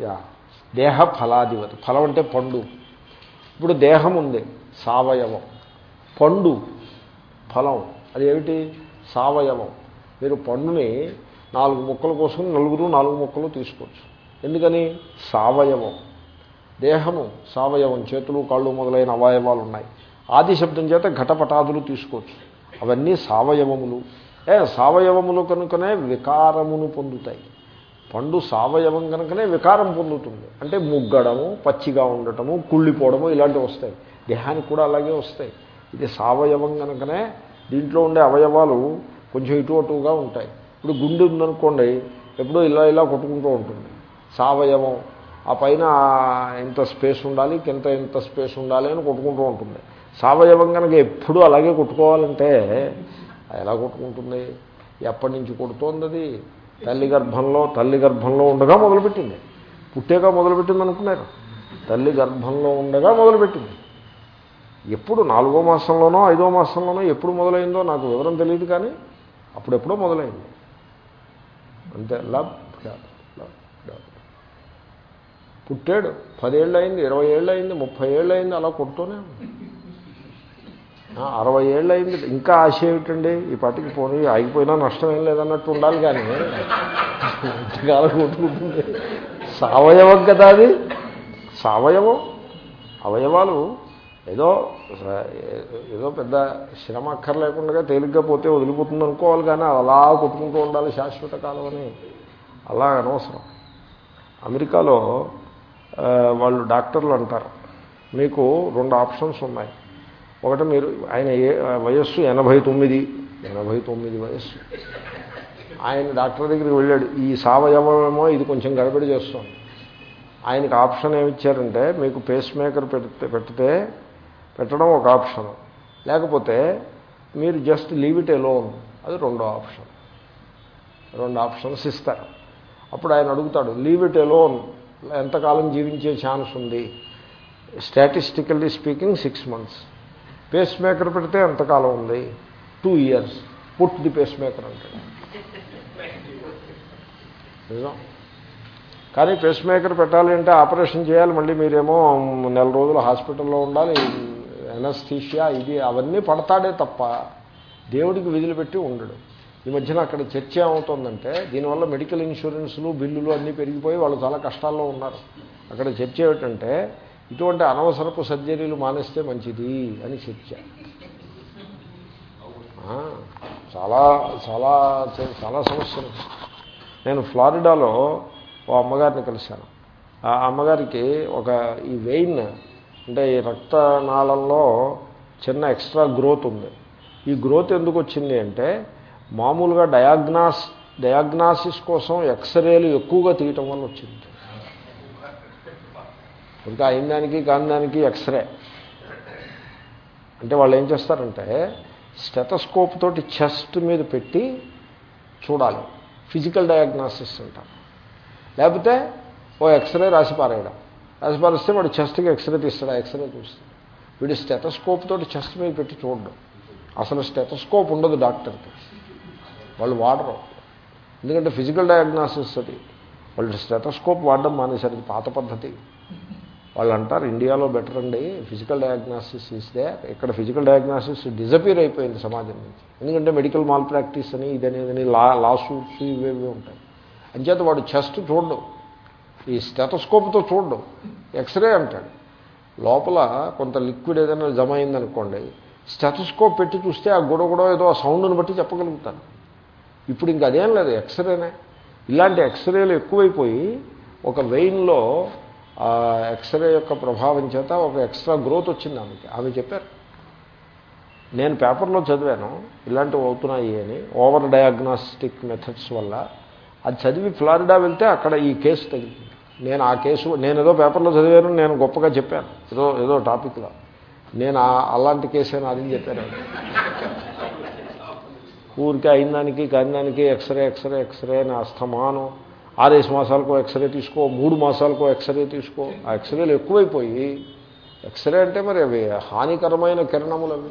Yeah. దేహ ఫలాధిపతి ఫలం అంటే పండు. ఇప్పుడు దేహం ఉంది. సావయవం. పండు. ఫలం. అది ఏమిటి? సావయవం. మీరు పండుని నాలుగు ముక్కలు కోసం నలుగురు నాలుగు ముక్కలు తీసుకోవచ్చు. ఎందుకని? సావయవం. దేహము సావయవం. చేతులు కాళ్ళు మొదలైన అవయవాలు ఉన్నాయి. ఆది శబ్దం చేత ఘటపటాదులు తీసుకోవచ్చు. అవన్నీ సావయవములు. ఏ సావయవములు కనుకనే వికారమును పొందుతాయి. పండు సావయవం కనుకనే వికారం పొందుతుంది. అంటే ముగ్గడము పచ్చిగా ఉండటము కుళ్ళిపోవడము ఇలాంటివి వస్తాయి. దేహానికి కూడా అలాగే వస్తాయి. ఇది సావయవం కనుకనే దీంట్లో ఉండే అవయవాలు కొంచెం ఇటు అటుగా ఉంటాయి. ఇప్పుడు గుండె ఉందనుకోండి ఎప్పుడూ ఇలా ఇలా కొట్టుకుంటూ ఉంటుంది. సావయవం ఆ పైన ఎంత స్పేస్ ఉండాలి కింద ఇంత స్పేస్ ఉండాలి అని కొట్టుకుంటూ ఉంటుంది. సావయవం కనుక ఎప్పుడూ అలాగే కొట్టుకోవాలంటే ఎలా కొట్టుకుంటుంది? ఎప్పటి నుంచి కొడుతోంది అది? తల్లి గర్భంలో తల్లి గర్భంలో ఉండగా మొదలుపెట్టింది. పుట్టేగా మొదలుపెట్టింది అనుకున్నారు. తల్లి గర్భంలో ఉండగా మొదలుపెట్టింది. ఎప్పుడు నాలుగో మాసంలోనో ఐదో మాసంలోనో ఎప్పుడు మొదలైందో నాకు వివరం తెలియదు కానీ అప్పుడెప్పుడో మొదలైంది. అంతే. లబ్ పుట్టాడు. పదేళ్ళు అయింది ఇరవై ఏళ్ళు అయింది ముప్పై ఏళ్ళు అయింది అలా కొడుతూనే ఉంది. అరవై ఏళ్ళు అయింది ఇంకా ఆశ ఏమిటండి? ఈ పాటికి పోనీ ఆగిపోయినా నష్టం ఏం లేదన్నట్టు ఉండాలి కానీ. ఇంతకాలం కొట్టుకుంటుంది. సవయవం కదా అది. సవయవం. అవయవాలు ఏదో ఏదో పెద్ద శ్రమ అక్కర్లేకుండా తేలిగ్గా పోతే వదిలిపోతుంది అనుకోవాలి కానీ అలా కొట్టుకుంటూ ఉండాలి శాశ్వత కాలం అని. అలా అనవసరం. అమెరికాలో వాళ్ళు డాక్టర్లు అంటారు. మీకు రెండు ఆప్షన్స్ ఉన్నాయి. ఒకటి మీరు ఆయన ఏ వయస్సు ఎనభై తొమ్మిది ఎనభై తొమ్మిది వయస్సు. ఆయన డాక్టర్ దగ్గరికి వెళ్ళాడు ఈ సావయవమేమో ఇది కొంచెం గడబడి చేస్తుంది. ఆయనకి ఆప్షన్ ఏమిచ్చారంటే మీకు పేస్ మేకర్ పెడితే పెడితే పెట్టడం ఒక ఆప్షన్. లేకపోతే మీరు జస్ట్ లీవ్ ఇట్ ఎలోన్ అది రెండో ఆప్షన్. రెండు ఆప్షన్స్ ఇస్తారు. అప్పుడు ఆయన అడుగుతాడు లీవ్ ఇట్ ఎలోన్ ఎంతకాలం జీవించే ఛాన్స్ ఉంది? Statistically speaking six months pacemaker పెడితే ఎంతకాలం ఉంది? Two years put the pacemaker అంటాడు నిజం. కానీ పేస్ మేకర్ పెట్టాలి అంటే ఆపరేషన్ చేయాలి. మళ్ళీ మీరేమో నెల రోజులు హాస్పిటల్లో ఉండాలి. ఎనస్థీషియా ఇది అవన్నీ పడతాడే తప్ప దేవుడికి విధులు పెట్టి ఉండడు. ఈ మధ్యన అక్కడ చర్చ ఏమవుతుందంటే దీనివల్ల మెడికల్ ఇన్సూరెన్స్లు బిల్లులు అన్నీ పెరిగిపోయి వాళ్ళు చాలా కష్టాల్లో ఉన్నారు. అక్కడ చర్చ ఏమిటంటే ఇటువంటి అనవసరపు సర్జరీలు మానేస్తే మంచిది అని చర్చ చాలా చాలా చాలా సమస్యలు. నేను ఫ్లారిడాలో ఓ అమ్మగారిని కలిశాను. ఆ అమ్మగారికి ఒక ఈ వెయిన్ అంటే ఈ రక్తనాళంలో చిన్న ఎక్స్ట్రా గ్రోత్ ఉంది. ఈ గ్రోత్ ఎందుకు వచ్చింది అంటే మామూలుగా డయాగ్నాస్ డయాగ్నాసిస్ కోసం ఎక్స్రేలు ఎక్కువగా తీయటం వల్ల వచ్చింది. ఇంకా అయిన దానికి కాని దానికి ఎక్స్రే అంటే వాళ్ళు ఏం చేస్తారంటే స్టెటస్కోప్ తోటి చెస్ట్ మీద పెట్టి చూడాలి. ఫిజికల్ డయాగ్నాసిస్ అంటారు. లేకపోతే ఓ ఎక్స్రే రాసి పారేయడం. రాసి పారేస్తే వాడు చెస్ట్కి ఎక్స్రే తీస్తాడు ఎక్స్రే చూస్తాడు. వీడు స్టెటస్కోప్ తోటి చెస్ట్ మీద పెట్టి చూడడం. అసలు స్టెటస్కోప్ ఉండదు డాక్టర్కి. వాళ్ళు వాడరు. ఎందుకంటే ఫిజికల్ డయాగ్నాసిస్ అది. వాళ్ళు స్టెటస్కోప్ వాడడం మానేశారు. పాత పద్ధతి. వాళ్ళు అంటారు ఇండియాలో బెటర్ అండి ఫిజికల్ డయాగ్నాసిస్ ఇస్తే ఇక్కడ ఫిజికల్ డయాగ్నాసిస్ డిజపీర్ అయిపోయింది సమాజం నుంచి. ఎందుకంటే మెడికల్ మాల్ ప్రాక్టీస్ అని ఇదని ఇదని లా లా సూట్స్ ఇవేవి ఉంటాయి. అంచేత వాడు చెస్ట్ చూడడు ఈ స్టెటస్కోప్తో చూడడు ఎక్స్రే అంటాడు. లోపల కొంత లిక్విడ్ ఏదైనా జమ అయిందనుకోండి స్టెటస్కోప్ పెట్టి చూస్తే ఆ గొడవ గొడవ ఏదో ఆ సౌండ్ని బట్టి చెప్పగలుగుతాను ఇప్పుడు ఇంక అదేం లేదు ఎక్స్రేనే ఇలాంటి ఎక్స్రేలు ఎక్కువైపోయి ఒక వెయిన్లో ఆ ఎక్స్రే యొక్క ప్రభావం చేత ఒక ఎక్స్ట్రా గ్రోత్ వచ్చింది ఆమెకి. ఆమె చెప్పారు నేను పేపర్లో చదివాను ఇలాంటివి అవుతున్నాయి అని ఓవర్ డయాగ్నాస్టిక్ మెథడ్స్ వల్ల. అది చదివి ఫ్లారిడా వెళ్తే అక్కడ ఈ కేసు తగిలింది. నేను ఆ కేసు నేను ఏదో పేపర్లో చదివాను నేను గొప్పగా చెప్పాను ఏదో ఏదో టాపిక్లో. నేను ఆ- అలాంటి కేసే నాదని చెప్పాను ఊరికే అయిన దానికి కాని దానికి ఎక్స్రే ఎక్స్రే ఎక్స్రే అని అస్తమానం. ఆరేసి మాసాలకో ఎక్స్రే తీసుకో మూడు మాసాలకో ఎక్స్రే తీసుకో. ఆ ఎక్స్రేలు ఎక్కువైపోయి ఎక్స్రే అంటే మరి అవి హానికరమైన కిరణములు అవి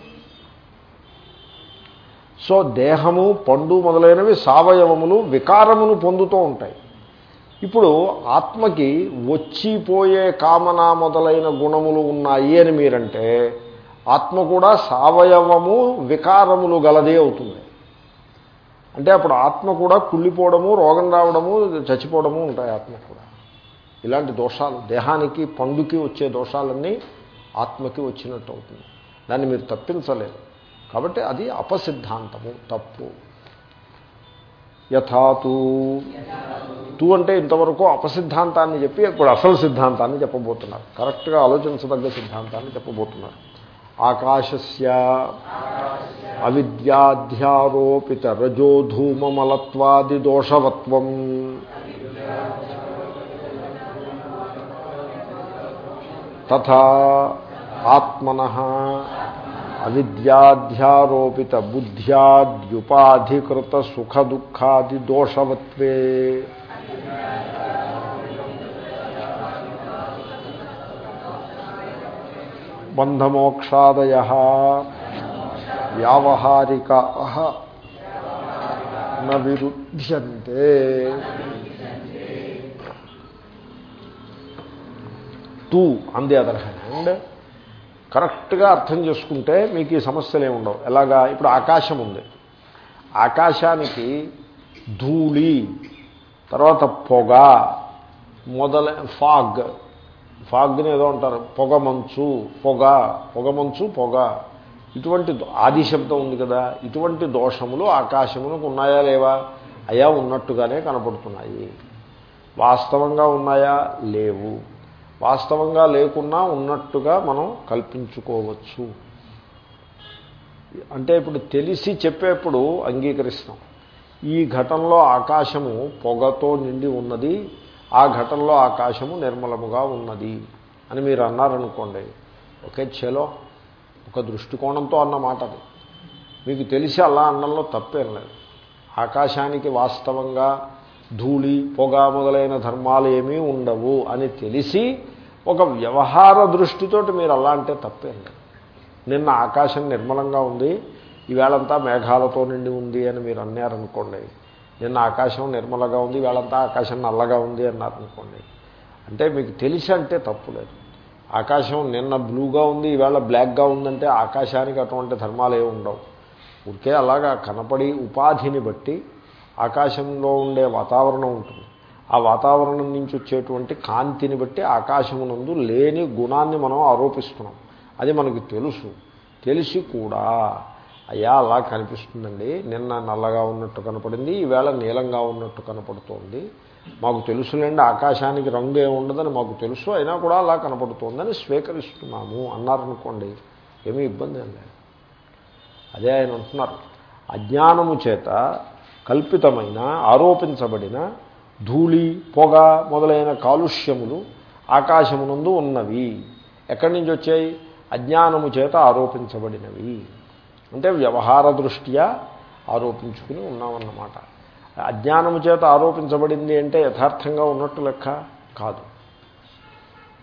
సో దేహము పండు మొదలైనవి సావయవములు వికారమును పొందుతూ ఉంటాయి. ఇప్పుడు ఆత్మకి వచ్చిపోయే కామన మొదలైన గుణములు ఉన్నాయి అని మీరంటే ఆత్మ కూడా సవయవము వికారములు గలదే అవుతుంది. అంటే అప్పుడు ఆత్మ కూడా కుళ్ళిపోవడము రోగం రావడము చచ్చిపోవడము ఉంటాయి ఆత్మ కూడా. ఇలాంటి దోషాలు దేహానికి పండుకి వచ్చే దోషాలన్నీ ఆత్మకి వచ్చినట్టు అవుతుంది. దాన్ని మీరు తప్పించలేరు. కాబట్టి అది అపసిద్ధాంతము తప్పు. యథాతు తూ అంటే ఇంతవరకు అపసిద్ధాంతాన్ని చెప్పి ఇప్పుడు అసలు సిద్ధాంతాన్ని చెప్పబోతున్నారు. కరెక్ట్గా ఆలోచించదగ్గ సిద్ధాంతాన్ని చెప్పబోతున్నారు. ఆకాశస్య అవిద్యాధ్యారోపిత రజోధూమమలత్వాది దోషవత్వం తథా ఆత్మన అవిద్యాధ్యారోపిత బుద్ధ్యాద్యుపాధికృత సుఖదుఖాది దోషవత్వే బంధమోక్షాదయ. వ్యావహారిక న విరుధ్యంతే. Too on the other hand కరెక్ట్గా అర్థం చేసుకుంటే మీకు ఈ సమస్యలు ఏమి ఉండవు. ఎలాగా? ఇప్పుడు ఆకాశం ఉంది. ఆకాశానికి ధూళి తర్వాత పొగ మొదల ఫాగ్ ఫాగ్ని ఏదో అంటారు. పొగ మంచు పొగ పొగ మంచు పొగ. ఇటువంటి ఆది శబ్దం ఉంది కదా. ఇటువంటి దోషములు ఆకాశములకు ఉన్నాయా లేవా? అయా ఉన్నట్టుగానే కనపడుతున్నాయి. వాస్తవంగా ఉన్నాయా? లేవు. వాస్తవంగా లేకున్నా ఉన్నట్టుగా మనం కల్పించుకోవచ్చు. అంటే ఇప్పుడు తెలిసి చెప్పేప్పుడు అంగీకరిస్తాం. ఈ ఘటనలో ఆకాశము పొగతో నిండి ఉన్నది. ఆ ఘటనలో ఆకాశము నిర్మలముగా ఉన్నది అని మీరు అన్నారనుకోండి ఒకే చెలో ఒక దృష్టికోణంతో అన్న మాట అది. మీకు తెలిసి అలా అన్నంలో తప్పేం లేదు. ఆకాశానికి వాస్తవంగా ధూళి పొగ మొదలైన ధర్మాలు ఏమీ ఉండవు అని తెలిసి ఒక వ్యవహార దృష్టితోటి మీరు అలా అంటే తప్పేం లేదు. నిన్న ఆకాశం నిర్మలంగా ఉంది ఈవేళంతా మేఘాలతో నిండి ఉంది అని మీరు అన్నారనుకోండి నిన్న ఆకాశం నిర్మలగా ఉంది వేళంతా ఆకాశం నల్లగా ఉంది అన్నారనుకోండి అంటే మీకు తెలిసి అంటే తప్పు లేదు. ఆకాశం నిన్న బ్లూగా ఉంది ఈవేళ బ్లాక్గా ఉందంటే ఆకాశానికి అటువంటి ధర్మాలు ఏమి ఉండవు. ఉడికే అలాగా కనపడి ఉపాధిని బట్టి ఆకాశంలో ఉండే వాతావరణం ఉంటుంది. ఆ వాతావరణం నుంచి వచ్చేటువంటి కాంతిని బట్టి ఆకాశమునందు లేని గుణాన్ని మనం ఆరోపిస్తున్నాం. అది మనకు తెలుసు. తెలిసి కూడా అయ్యా అలా కనిపిస్తుందండి. నిన్న నల్లగా ఉన్నట్టు కనపడింది ఈవేళ నీలంగా ఉన్నట్టు కనపడుతోంది. మాకు తెలుసులేండి ఆకాశానికి రంగు ఏముండదని మాకు తెలుసు అయినా కూడా అలా కనపడుతోందని స్వీకరిస్తున్నాము అన్నారనుకోండి ఏమీ ఇబ్బంది ఏం లేదు. అదే ఆయన అంటున్నారు. అజ్ఞానము చేత కల్పితమైన ఆరోపించబడిన ధూళి పొగ మొదలైన కాలుష్యములు ఆకాశమునందు ఉన్నవి. ఎక్కడి నుంచి వచ్చాయి? అజ్ఞానము చేత ఆరోపించబడినవి. అంటే వ్యవహార దృష్ట్యా ఆరోపించుకుని ఉన్నామన్నమాట. అజ్ఞానము చేత ఆరోపించబడింది అంటే యథార్థంగా ఉన్నట్టు లెక్క కాదు.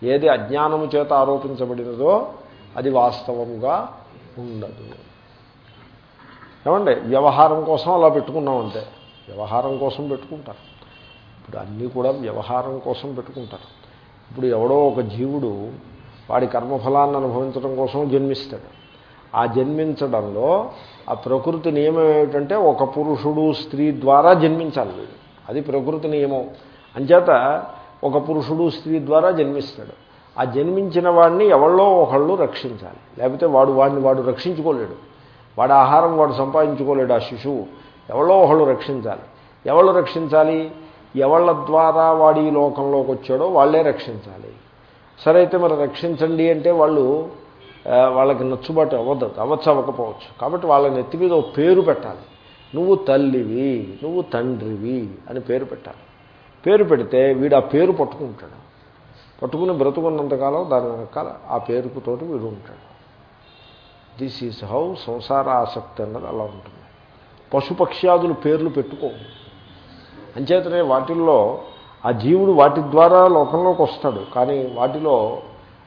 ఏది అజ్ఞానము చేత ఆరోపించబడినదో అది వాస్తవముగా ఉండదు. ఏమండి? వ్యవహారం కోసం అలా పెట్టుకున్నాం అంతే. వ్యవహారం కోసం పెట్టుకుంటారు. ఇప్పుడు అన్నీ కూడా వ్యవహారం కోసం పెట్టుకుంటారు. ఇప్పుడు ఎవడో ఒక జీవుడు వాడి కర్మఫలాన్ని అనుభవించడం కోసం జన్మిస్తాడు. ఆ జన్మించడంలో ఆ ప్రకృతి నియమం ఏమిటంటే ఒక పురుషుడు స్త్రీ ద్వారా జన్మించాలి వీడు. అది ప్రకృతి నియమం. అంచేత ఒక పురుషుడు స్త్రీ ద్వారా జన్మిస్తాడు. ఆ జన్మించిన వాడిని ఎవళ్ళో ఒకళ్ళు రక్షించాలి. లేకపోతే వాడు వాడిని వాడు రక్షించుకోలేడు. వాడి ఆహారం వాడు సంపాదించుకోలేడు ఆ శిశువు. ఎవరో ఒకళ్ళు రక్షించాలి. ఎవళ్ళు రక్షించాలి? ఎవళ్ళ ద్వారా వాడి ఈ లోకంలోకి వచ్చాడో వాళ్ళే రక్షించాలి. సరే అయితే మరి రక్షించండి అంటే వాళ్ళు వాళ్ళకి నచ్చుబాటు అవ్వదు అవ్వచ్చు అవ్వకపోవచ్చు. కాబట్టి వాళ్ళ నెత్తి మీద ఒక పేరు పెట్టాలి. నువ్వు తల్లివి నువ్వు తండ్రివి అని పేరు పెట్టాలి. పేరు పెడితే వీడు ఆ పేరు పట్టుకుంటాడు. పట్టుకుని బ్రతుకున్నంతకాలం దాని వెనకాల ఆ పేరుకుతోటి వీడు ఉంటాడు. దిస్ ఈజ్ హౌ సంసార ఆసక్తి అన్నది అలా ఉంటుంది. పశుపక్ష్యాదులు పేర్లు పెట్టుకో. అంచేతనే వాటిల్లో ఆ జీవుడు వాటి ద్వారా లోకంలోకి వస్తాడు. కానీ వాటిలో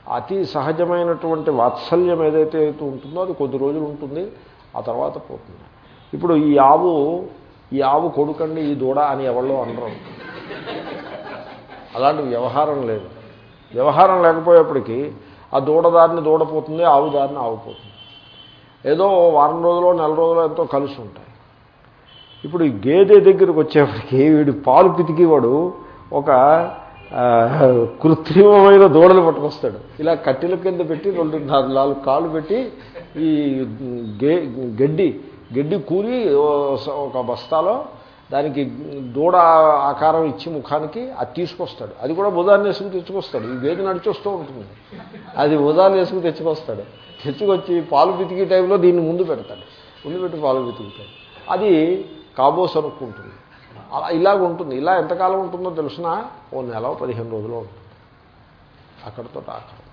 అతి సహజమైనటువంటి వాత్సల్యం ఏదైతే అయితే ఉంటుందో అది కొద్ది రోజులు ఉంటుంది ఆ తర్వాత పోతుంది. ఇప్పుడు ఈ ఆవు ఈ ఆవు కొడుకండి ఈ దూడ అని ఎవరో అనరు. అలాంటి వ్యవహారం లేదు. వ్యవహారం లేకపోయేప్పటికీ ఆ దూడదారిని దూడపోతుంది ఆవు దారిని ఆవుపోతుంది ఏదో వారం రోజులో నెల రోజులో ఎంతో కలిసి ఉంటాయి. ఇప్పుడు ఈ గేదె దగ్గరికి వచ్చేప్పటికి వీడు పాలు పితికివాడు ఒక కృత్రిమమైన దూడలు పట్టుకొస్తాడు. ఇలా కట్టెల కింద పెట్టి రెండు నాలుగు కాళ్ళు పెట్టి ఈ గే గడ్డి గడ్డి కూలి ఒక బస్తాలో దానికి దూడ ఆకారం ఇచ్చి ముఖానికి అది తీసుకొస్తాడు. అది కూడా ఉదాహరణ వేసుకుని తెచ్చుకొస్తాడు. ఈ గేదె నడిచొస్తూ ఉంటుంది. అది ఉదాహరణ వేసుకుని తెచ్చుకొస్తాడు. తెచ్చుకొచ్చి పాలు పితికి టైంలో దీన్ని ముందు పెడతాడు. ముందు పెట్టి పాలు పితుకుతాడు అది కాబోస్ అనుకుంటుంది. ఇలాగ ఉంటుంది. ఇలా ఎంతకాలం ఉంటుందో తెలిసిన ఓ నెల పదిహేను రోజులు ఉంటుంది. అక్కడితో ఆఖరు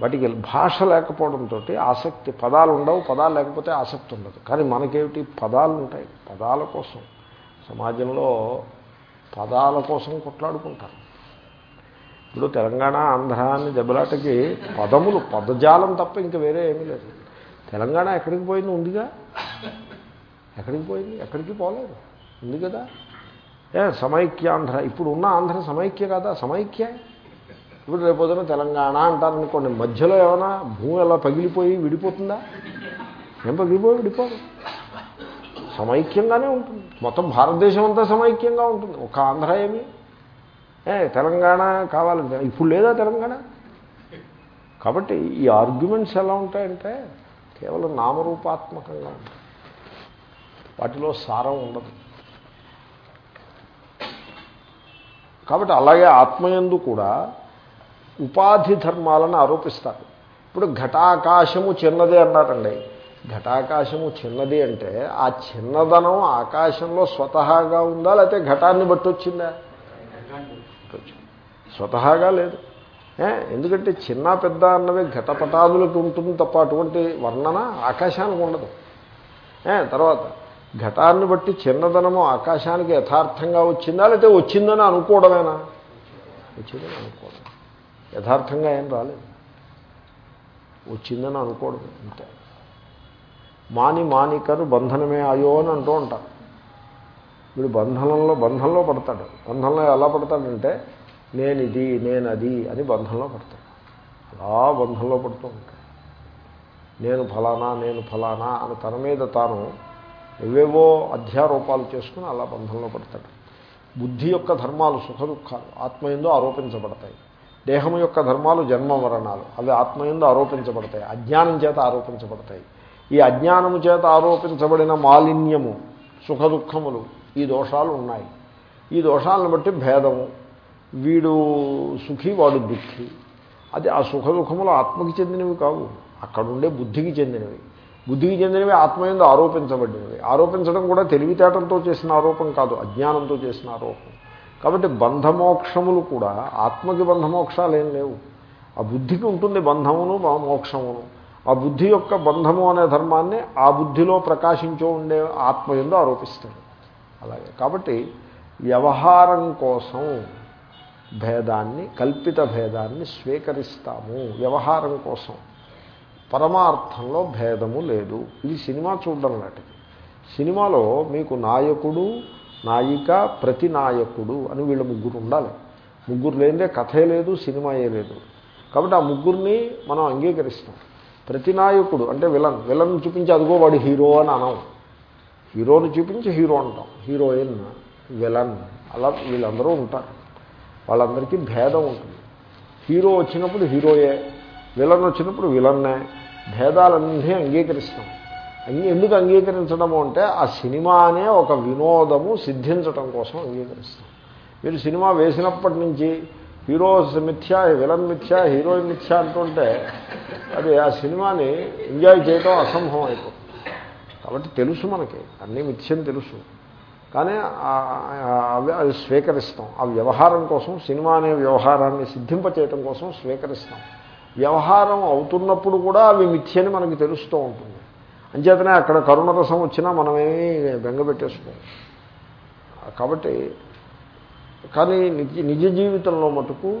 వాటికి భాష లేకపోవడంతో ఆసక్తి పదాలు ఉండవు పదాలు లేకపోతే ఆసక్తి ఉండదు. కానీ మనకేమిటి? పదాలు ఉంటాయి. పదాల కోసం. సమాజంలో పదాల కోసం కొట్లాడుకుంటారు. ఇప్పుడు తెలంగాణ ఆంధ్ర అని దెబ్బలాటకి పదములు పదజాలం తప్ప ఇంకా వేరే ఏమీ లేదు. తెలంగాణ ఎక్కడికి పోయింది ఉందిగా? ఎక్కడికి పోయింది? ఎక్కడికి పోలేదు? ఉంది కదా? ఏ సమైక్యాంధ్ర. ఇప్పుడు ఉన్న ఆంధ్ర సమైక్య కదా? సమైక్య. ఇప్పుడు రేపొద్దున తెలంగాణ అంటారనుకోండి మధ్యలో ఏమైనా భూమి ఎలా పగిలిపోయి విడిపోతుందా? ఏం పగిలిపోయి విడిపోదు. సమైక్యంగానే ఉంటుంది. మొత్తం భారతదేశం అంతా సమైక్యంగా ఉంటుంది. ఒక ఆంధ్ర ఏమి? ఏ తెలంగాణ కావాలంటే ఇప్పుడు లేదా తెలంగాణ? కాబట్టి ఈ ఆర్గ్యుమెంట్స్ ఎలా ఉంటాయంటే కేవలం నామరూపాత్మకంగా ఉంటాయి. వాటిలో సారం ఉండదు. కాబట్టి అలాగే ఆత్మయందు కూడా ఉపాధి ధర్మాలను ఆరోపిస్తారు. ఇప్పుడు ఘటాకాశము చిన్నది అన్నారండి. ఘటాకాశము చిన్నది అంటే ఆ చిన్నదనం ఆకాశంలో స్వతహాగా ఉందా లేకపోతే ఘటాన్ని బట్టి వచ్చిందా స్వతహాగా లేదు. ఎందుకంటే చిన్న పెద్ద అన్నది ఘటపటాదులకు ఉంటుంది తప్ప అటువంటి వర్ణన ఆకాశానికి ఉండదు. తర్వాత ఘటాన్ని బట్టి చిన్నదనము ఆకాశానికి యథార్థంగా వచ్చిందా లేకపోతే వచ్చిందని అనుకోవడమేనా? వచ్చిందని అనుకోవడం. యథార్థంగా ఏం రాలేదు. వచ్చిందని అనుకోవడం అంతే. మాని మానికరు బంధనమే అయ్యో అని అంటూ ఉంటారు. వీడు బంధనంలో బంధంలో పడతాడు. బంధంలో ఎలా పడతాడంటే నేను ఇది నేను అది అని బంధంలో పడతాడు. అలా బంధంలో పడుతూ ఉంటాడు. నేను ఫలానా నేను ఫలానా అని తన మీద తాను ఏవేవో అధ్యారోపాలు చేసుకుని అలా బంధంలో పడతాడు. బుద్ధి యొక్క ధర్మాలు సుఖ దుఃఖాలు ఆత్మయందు ఆరోపించబడతాయి. దేహం యొక్క ధర్మాలు జన్మ మరణాలు అవి ఆత్మయందు ఆరోపించబడతాయి. అజ్ఞానం చేత ఆరోపించబడతాయి. ఈ అజ్ఞానము చేత ఆరోపించబడిన మాలిన్యము సుఖ దుఃఖములు ఈ దోషాలు ఉన్నాయి. ఈ దోషాలను బట్టి భేదము. వీడు సుఖి వాడు దుఃఖి. అది ఆ సుఖ దుఃఖములు ఆత్మకి చెందినవి కావు. అక్కడుండే బుద్ధికి చెందినవి. బుద్ధికి చెందినవి ఆత్మయందు ఆరోపించబడినవి. ఆరోపించడం కూడా తెలివితేటలతో చేసిన ఆరోపం కాదు అజ్ఞానంతో చేసిన ఆరోపం. కాబట్టి బంధమోక్షములు కూడా ఆత్మకి బంధమోక్షాలు ఏం లేవు. ఆ బుద్ధికి ఉంటుంది బంధమును మోక్షమును. ఆ బుద్ధి యొక్క బంధము అనే ధర్మాన్ని ఆ బుద్ధిలో ప్రకాశించో ఉండే ఆత్మయందు ఆరోపిస్తాడు. అలాగే కాబట్టి వ్యవహారం కోసం భేదాన్ని కల్పిత భేదాన్ని స్వీకరిస్తాము వ్యవహారం కోసం. పరమార్థంలో భేదము లేదు. ఇది సినిమా చూడడం లాంటిది. సినిమాలో మీకు నాయకుడు నాయిక ప్రతి నాయకుడు అని వీళ్ళ ముగ్గురు ఉండాలి. ముగ్గురు లేదే కథే లేదు సినిమాయే లేదు. కాబట్టి ఆ ముగ్గురిని మనం అంగీకరిస్తాం. ప్రతి నాయకుడు అంటే విలన్. విలన్ చూపించి అదిగో వాడు హీరో అని అనం హీరోని చూపించి హీరో అంటాం. హీరోయిన్ విలన్ అలా వీళ్ళందరూ ఉంటారు. వాళ్ళందరికీ భేదం ఉంటుంది. హీరో వచ్చినప్పుడు హీరోయే. విలన్ వచ్చినప్పుడు విలన్నే భేదాలన్నీ అంగీకరిస్తాం. అంగీ ఎందుకు అంగీకరించడము అంటే ఆ సినిమా అనే ఒక వినోదము సిద్ధించటం కోసం అంగీకరిస్తాం. మీరు సినిమా వేసినప్పటి నుంచి హీరో మిథ్యా విలన్ మిథ్యా హీరోయిన్ మిథ్యా అంటుంటే అది ఆ సినిమాని ఎంజాయ్ చేయటం అసంభవం అయిపోతుంది. కాబట్టి తెలుసు మనకి అన్నీ మిథ్యం తెలుసు. కానీ అది స్వీకరిస్తాం. ఆ వ్యవహారం కోసం సినిమా అనే వ్యవహారాన్ని సిద్ధింపచేయటం కోసం స్వీకరిస్తాం. వ్యవహారం అవుతున్నప్పుడు కూడా అవి మిథ్యని మనకి తెలుస్తూ ఉంటుంది. అంచేతనే అక్కడ కరుణరసం వచ్చినా మనమేమీ బెంగ పెట్టేసుకోం. కాబట్టి కానీ నిజ నిజ జీవితంలో మటుకు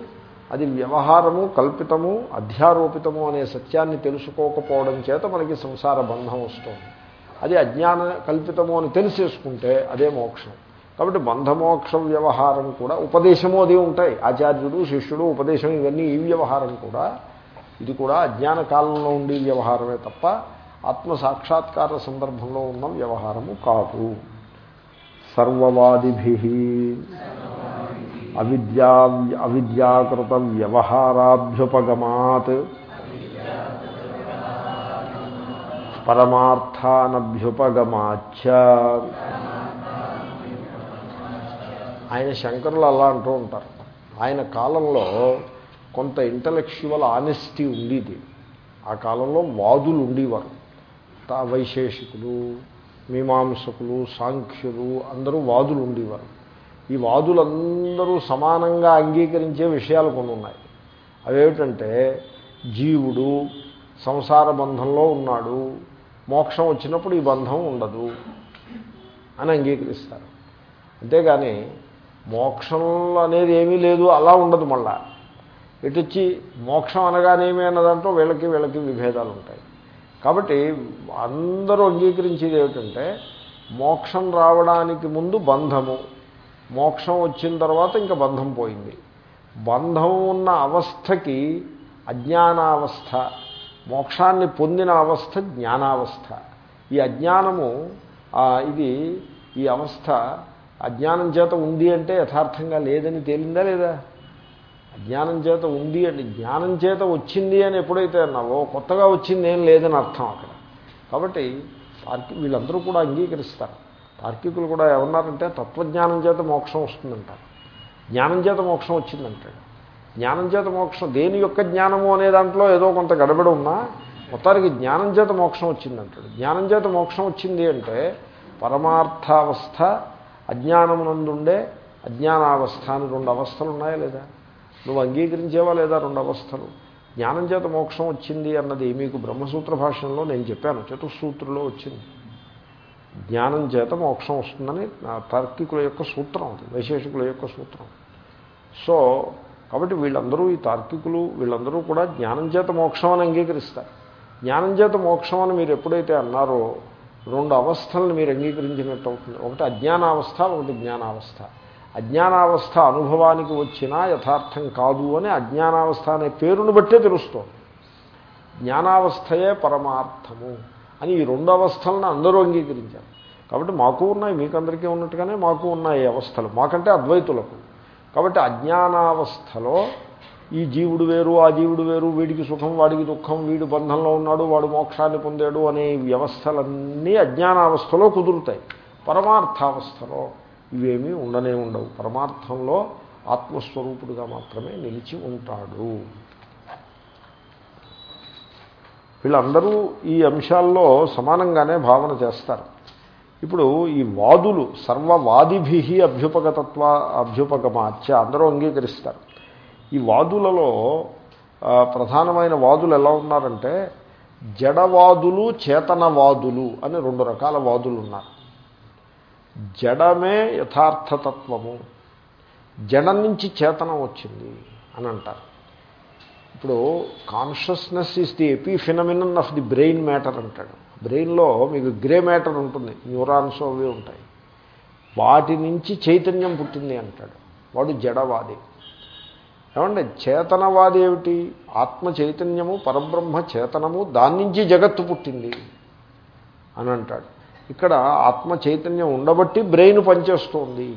అది వ్యవహారము కల్పితము అధ్యారోపితము అనే సత్యాన్ని తెలుసుకోకపోవడం చేత మనకి సంసార బంధం వస్తుంది. అది అజ్ఞాన కల్పితము అని తెలిసేసుకుంటే అదే మోక్షం. కాబట్టి బంధమోక్ష వ్యవహారం కూడా ఉపదేశము అది ఉంటాయి. ఆచార్యుడు శిష్యుడు ఉపదేశం ఇవన్నీ ఈ వ్యవహారం కూడా ఇది కూడా అజ్ఞాన కాలంలో ఉండే వ్యవహారమే తప్ప ఆత్మ సాక్షాత్కార సందర్భంలో ఉన్న వ్యవహారము కాదు. సర్వవాదిభి అవిద్యా అవిద్యాకృత వ్యవహారాభ్యుపగమాత్ పరమార్థానభ్యుపగమాచ ఆయన శంకరులు అలా అంటూ ఉంటారు. ఆయన కాలంలో కొంత ఇంటలెక్చువల్ ఆనెస్టీ ఉండేది. ఆ కాలంలో వాదులు ఉండేవారు. వైశేషికులు మీమాంసకులు సాంఖ్యులు అందరూ వాదులు ఉండేవారు. ఈ వాదులందరూ సమానంగా అంగీకరించే విషయాలు కొన్ని ఉన్నాయి. అవేమిటంటే జీవుడు సంసార బంధంలో ఉన్నాడు మోక్షం వచ్చినప్పుడు ఈ బంధం ఉండదు అని అంగీకరిస్తారు. అంతేగాని మోక్షం అనేది ఏమీ లేదు అలా ఉండదు మళ్ళా. ఇటొచ్చి మోక్షం అనగానేమి అన్నదంటూ వీళ్ళకి వీళ్ళకి విభేదాలు ఉంటాయి కాబట్టి అందరూ అంగీకరించేది ఏమిటంటే మోక్షం రావడానికి ముందు బంధము. మోక్షం వచ్చిన తర్వాత ఇంకా బంధం పోయింది. బంధం ఉన్న అవస్థకి అజ్ఞానావస్థ మోక్షాన్ని పొందిన అవస్థ జ్ఞానావస్థ. ఈ అజ్ఞానము ఇది ఈ అవస్థ అజ్ఞానం చేత ఉంది అంటే యథార్థంగా లేదని తేలిందా లేదా? జ్ఞానం చేత ఉంది అని జ్ఞానం చేత వచ్చింది అని ఎప్పుడైతే అన్నావో కొత్తగా వచ్చింది ఏం లేదని అర్థం అక్కడ. కాబట్టి తార్కి వీళ్ళందరూ కూడా అంగీకరిస్తారు. తార్కికులు కూడా ఏమన్నారంటే తత్వజ్ఞానం చేత మోక్షం వస్తుందంటారు. జ్ఞానం చేత మోక్షం వచ్చిందంటాడు. జ్ఞానం చేత మోక్షం దేని యొక్క జ్ఞానము అనే దాంట్లో ఏదో కొంత గడబడి ఉన్నా మొత్తానికి జ్ఞానం చేత మోక్షం వచ్చిందంటాడు. జ్ఞానం చేత మోక్షం వచ్చింది అంటే పరమార్థావస్థ అజ్ఞానమునందుండే అజ్ఞానావస్థ అని రెండు అవస్థలు ఉన్నాయా లేదా? నువ్వు అంగీకరించేవా లేదా రెండు అవస్థలు జ్ఞానం చేత మోక్షం వచ్చింది అన్నది మీకు బ్రహ్మసూత్ర భాషలో నేను చెప్పాను. చతుస్సూత్రులో వచ్చింది. జ్ఞానం చేత మోక్షం వస్తుందని తార్కికుల యొక్క సూత్రం అది వైశేషికుల యొక్క సూత్రం. సో కాబట్టి వీళ్ళందరూ ఈ తార్కికులు వీళ్ళందరూ కూడా జ్ఞానం చేత మోక్షం అని అంగీకరిస్తారు. జ్ఞానం చేత మోక్షం అని మీరు ఎప్పుడైతే అన్నారో రెండు అవస్థలను మీరు అంగీకరించినట్టు అవుతుంది. ఒకటి అజ్ఞానావస్థ ఒకటి జ్ఞానావస్థ. అజ్ఞానావస్థ అనుభవానికి వచ్చినా యథార్థం కాదు అని అజ్ఞానావస్థ అనే పేరును బట్టే తెలుస్తోంది. జ్ఞానావస్థయే పరమార్థము అని ఈ రెండు అవస్థలను అందరూ అంగీకరించారు. కాబట్టి మాకు ఉన్నాయి మీకందరికీ ఉన్నట్టుగానే మాకు ఉన్నాయి అవస్థలు. మాకంటే అద్వైతులకు. కాబట్టి అజ్ఞానావస్థలో ఈ జీవుడు వేరు ఆ జీవుడు వేరు వీడికి సుఖం వాడికి దుఃఖం వీడు బంధంలో ఉన్నాడు వాడు మోక్షాన్ని పొందాడు అనే వ్యవస్థలన్నీ అజ్ఞానావస్థలో కుదురుతాయి. పరమార్థావస్థలో. ఇవేమీ ఉండనే ఉండవు. పరమార్థంలో ఆత్మస్వరూపుడుగా మాత్రమే నిలిచి ఉంటాడు. వీళ్ళందరూ ఈ అంశాల్లో సమానంగానే భావన చేస్తారు. ఇప్పుడు ఈ వాదులు సర్వవాదిభి అభ్యుపగతత్వ అభ్యుపగమాచ్య అందరూ అంగీకరిస్తారు. ఈ వాదులలో ప్రధానమైన వాదులు ఎలా ఉన్నారంటే జడవాదులు చేతనవాదులు అని రెండు రకాల వాదులు ఉన్నారు జడమే యథార్థతత్వము. జడం నుంచి చేతనం వచ్చింది అని అంటారు. ఇప్పుడు consciousness is the epiphenomenon of the brain matter అంటాడు బ్రెయిన్లో మీకు గ్రే మ్యాటర్ ఉంటుంది న్యూరాన్స్ అవి ఉంటాయి. వాటి నుంచి చైతన్యం పుట్టింది అంటాడు. వాడు జడవాది. ఏమంటే చేతనవాది ఏమిటి? ఆత్మ చైతన్యము పరబ్రహ్మ చేతనము దాని నుంచి జగత్తు పుట్టింది అని అంటాడు. ఇక్కడ ఆత్మ చైతన్యం ఉండబట్టి బ్రెయిన్ పనిచేస్తోంది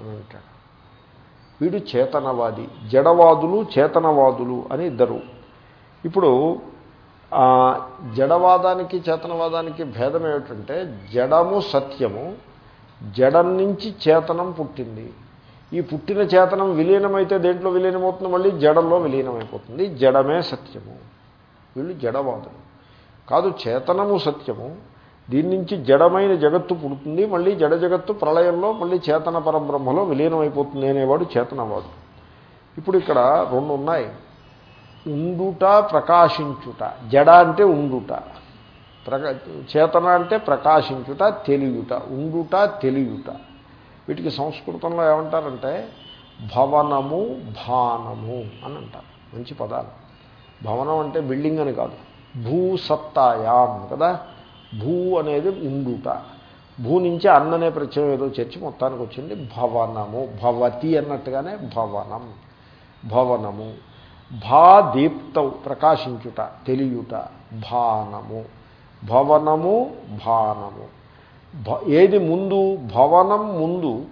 అని అంటాడు. వీడు చేతనవాది జడవాదులు చేతనవాదులు అని ఇద్దరు. ఇప్పుడు జడవాదానికి చేతనవాదానికి భేదం ఏమిటంటే జడము సత్యము జడం నుంచి చేతనం పుట్టింది. ఈ పుట్టిన చేతనం విలీనమైతే దేంట్లో విలీనమవుతుంది? మళ్ళీ జడంలో విలీనమైపోతుంది. జడమే సత్యము. వీళ్ళు జడవాదులు. కాదు చేతనము సత్యము దీని నుంచి జడమైన జగత్తు పుడుతుంది మళ్ళీ జడ జగత్తు ప్రళయంలో మళ్ళీ చేతన పరబ్రహ్మలో విలీనమైపోతుంది అనేవాడు చేతనవాడు. ఇప్పుడు ఇక్కడ రెండు ఉన్నాయి. ఉండుట ప్రకాశించుట. జడ అంటే ఉండుట. ప్రకా చేతన అంటే ప్రకాశించుట తెలియుట. ఉండుట తెలియుట. వీటికి సంస్కృతంలో ఏమంటారంటే భవనము భానము అని అంటారు. మంచి పదాలు. భవనం అంటే బిల్డింగ్ అని కాదు. భూసత్తాయాం కదా? భూ అనేది ఉండుట భూ నుంచి అన్ననే ప్రత్యయం ఏదో చేర్చి మొత్తానికి వచ్చింది. భవనము భవతి అన్నట్టుగానే భవనం భవనము. భా దీప్తం ప్రకాశించుట తెలియుట భానము. భవనము భానము. భ- ఏది ముందు భవనం ముందు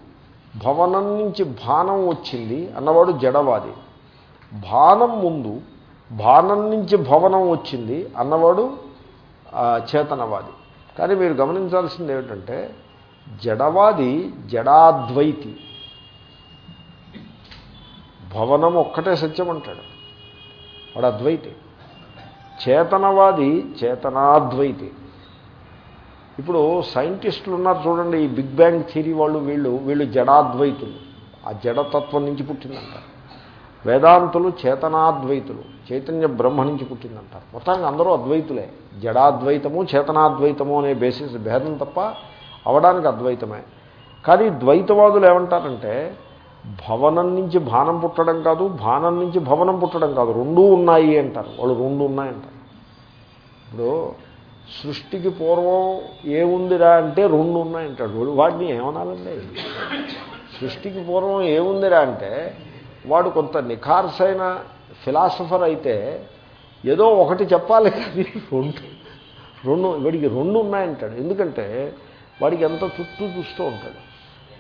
భవనం నుంచి భానం వచ్చింది అన్నవాడు జడవాది. భానం ముందు భానం నుంచి భవనం వచ్చింది అన్నవాడు చేతనవాది. కానీ మీరు గమనించాల్సింది ఏమిటంటే జడవాది జడాద్వైతి. భవనం ఒక్కటే సత్యం అంటాడు. వాడు అద్వైతి చేతనవాది చేతనాద్వైతి. ఇప్పుడు సైంటిస్టులు ఉన్నారు చూడండి ఈ బిగ్ బ్యాంగ్ థియరీ వాళ్ళు వీళ్ళు వీళ్ళు జడాద్వైతులు. ఆ జడతత్వం నుంచి పుట్టిందంటారు వేదాంతులు చేతనాద్వైతులు. చైతన్య బ్రహ్మ నుంచి పుట్టిందంటారు. మొత్తానికి అందరూ అద్వైతులే. జడాద్వైతము చేతనాద్వైతము అనే బేసిస్ భేదం తప్ప అవడానికి అద్వైతమే. కానీ ద్వైతవాదులు ఏమంటారంటే భవనం నుంచి భానం పుట్టడం కాదు భానం నుంచి భవనం పుట్టడం కాదు రెండూ ఉన్నాయి అంటారు. వాళ్ళు రెండు ఉన్నాయంటారు ఇప్పుడు సృష్టికి పూర్వం ఏముందిరా అంటే రెండు ఉన్నాయంటాడు వాడిని ఏమనాలండి? సృష్టికి పూర్వం ఏముందిరా అంటే వాడు కొంత నిఖార్సైన ఫిలాసఫర్ అయితే ఏదో ఒకటి చెప్పాలి కానీ రెండు రెండు వాడికి రెండు ఉన్నాయంటాడు. ఎందుకంటే వాడికి ఎంత చుట్టూ చూస్తూ ఉంటాడు.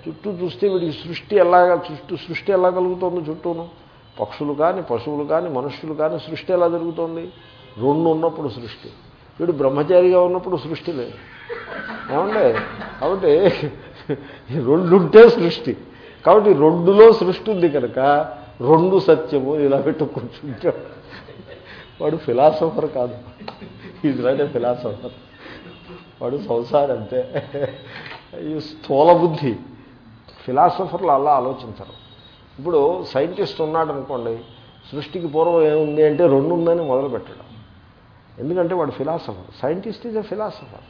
చుట్టూ చూస్తే వీడికి సృష్టి ఎలాగా చుట్టూ సృష్టి ఎలా కలుగుతుంది చుట్టూను? పక్షులు కానీ పశువులు కానీ మనుష్యులు కానీ సృష్టి ఎలా జరుగుతుంది? రెండు ఉన్నప్పుడు సృష్టి. వీడు బ్రహ్మచారిగా ఉన్నప్పుడు సృష్టి లేదు. ఏమండి? కాబట్టి రెండుంటే సృష్టి. కాబట్టి రెండులో సృష్టి ఉంది కనుక రెండు సత్యము ఇలా పెట్టుకుంటుంటాడు వాడు ఫిలాసఫర్ కాదు. Is not a philosopher. వాడు సంసారం అంతే. ఈ స్థూల బుద్ధి. ఫిలాసఫర్లు అలా ఆలోచించరు. ఇప్పుడు సైంటిస్ట్ ఉన్నాడు అనుకోండి సృష్టికి పూర్వం ఏముంది అంటే రెండు ఉందని మొదలు పెట్టడం ఎందుకంటే వాడు philosopher. Scientist is a philosopher.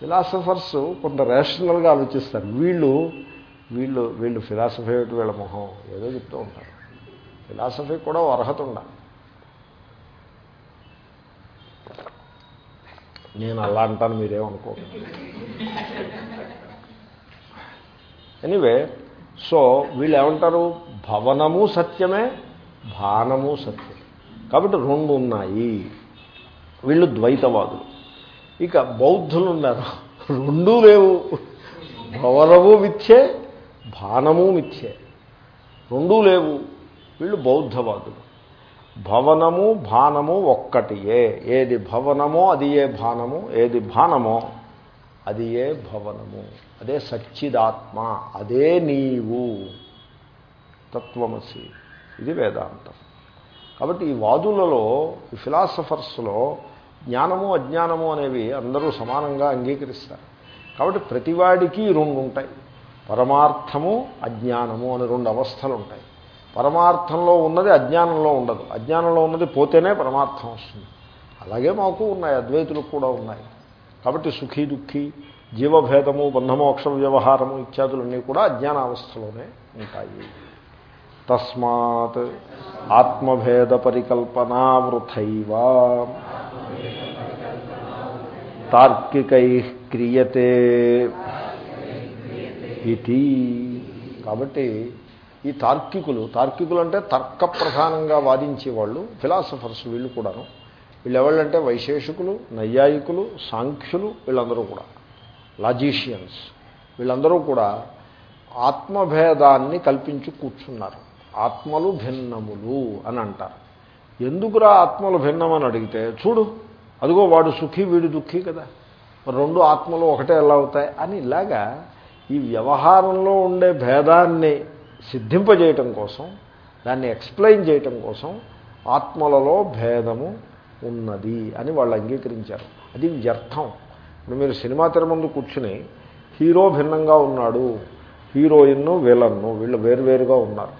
Philosophers కొంత రేషనల్గా ఆలోచిస్తారు. వీళ్ళు వీళ్ళు వీళ్ళు ఫిలాసఫీ ఏమిటి వీళ్ళ మొహం. ఏదో చెప్తూ ఉంటారు. ఫిలాసఫీ కూడా అర్హత ఉండాలి. నేను అలా అంటాను మీరేమనుకో ఎనీవే సో వీళ్ళు ఏమంటారు భవనము సత్యమే భానము సత్యం కాబట్టి రెండు ఉన్నాయి. వీళ్ళు ద్వైతవాదులు. ఇక బౌద్ధులు ఉన్నారు రెండూ లేవు. భవనము మిథ్యే భానము మిథ్యే. రెండూ లేవు. వీళ్ళు బౌద్ధవాదులు. భవనము భానము ఒక్కటియే. ఏది భవనమో అది ఏ భానము ఏది భానమో అది ఏ భవనము. అదే సచ్చిదాత్మ అదే నీవు. తత్వమసి. ఇది వేదాంతం. కాబట్టి ఈ వాదులలో ఈ ఫిలాసఫర్స్లో జ్ఞానము అజ్ఞానము అనేవి అందరూ సమానంగా అంగీకరిస్తారు. కాబట్టి ప్రతివాడికి రెండు ఉంటాయి పరమార్థము అజ్ఞానము అని రెండు అవస్థలు ఉంటాయి పరమార్థంలో ఉన్నది అజ్ఞానంలో ఉండదు. అజ్ఞానంలో ఉన్నది పోతేనే పరమార్థం వస్తుంది. అలాగే మాకు ఉన్నాయి అద్వైతులకు కూడా ఉన్నాయి. కాబట్టి సుఖీ దుఃఖీ జీవభేదము బంధమోక్ష వ్యవహారము ఇత్యాదులన్నీ కూడా అజ్ఞానావస్థలోనే ఉంటాయి. తస్మాత్ ఆత్మభేద పరికల్పనావృథైవ. తార్కికై క్రియతే. ఇది కాబట్టి ఈ తార్కికులు తార్కికులు అంటే తర్క ప్రధానంగా వాదించేవాళ్ళు ఫిలాసఫర్స్ వీళ్ళు కూడాను. వీళ్ళు ఎవళ్ళంటే వైశేషికులు నైయాయికులు సాంఖ్యులు వీళ్ళందరూ కూడా లాజీషియన్స్ వీళ్ళందరూ కూడా ఆత్మభేదాన్ని కల్పించి కూర్చున్నారు. ఆత్మలు భిన్నములు అని అంటారు. ఎందుకురా ఆత్మలు భిన్నమని అడిగితే చూడు అదిగో వాడు సుఖీ వీడు దుఃఖీ కదా. రెండు ఆత్మలు ఒకటే ఎలా అవుతాయి? అని ఇలాగా ఈ వ్యవహారంలో ఉండే భేదాన్ని సిద్ధింపజేయటం కోసం దాన్ని ఎక్స్ప్లెయిన్ చేయటం కోసం ఆత్మలలో భేదము ఉన్నది అని వాళ్ళు అంగీకరించారు. అది వ్యర్థం. ఇప్పుడు మీరు సినిమా తెర ముందు కూర్చుని హీరో భిన్నంగా ఉన్నాడు హీరోయిన్ విలన్ను వీళ్ళు వేరువేరుగా ఉన్నారు.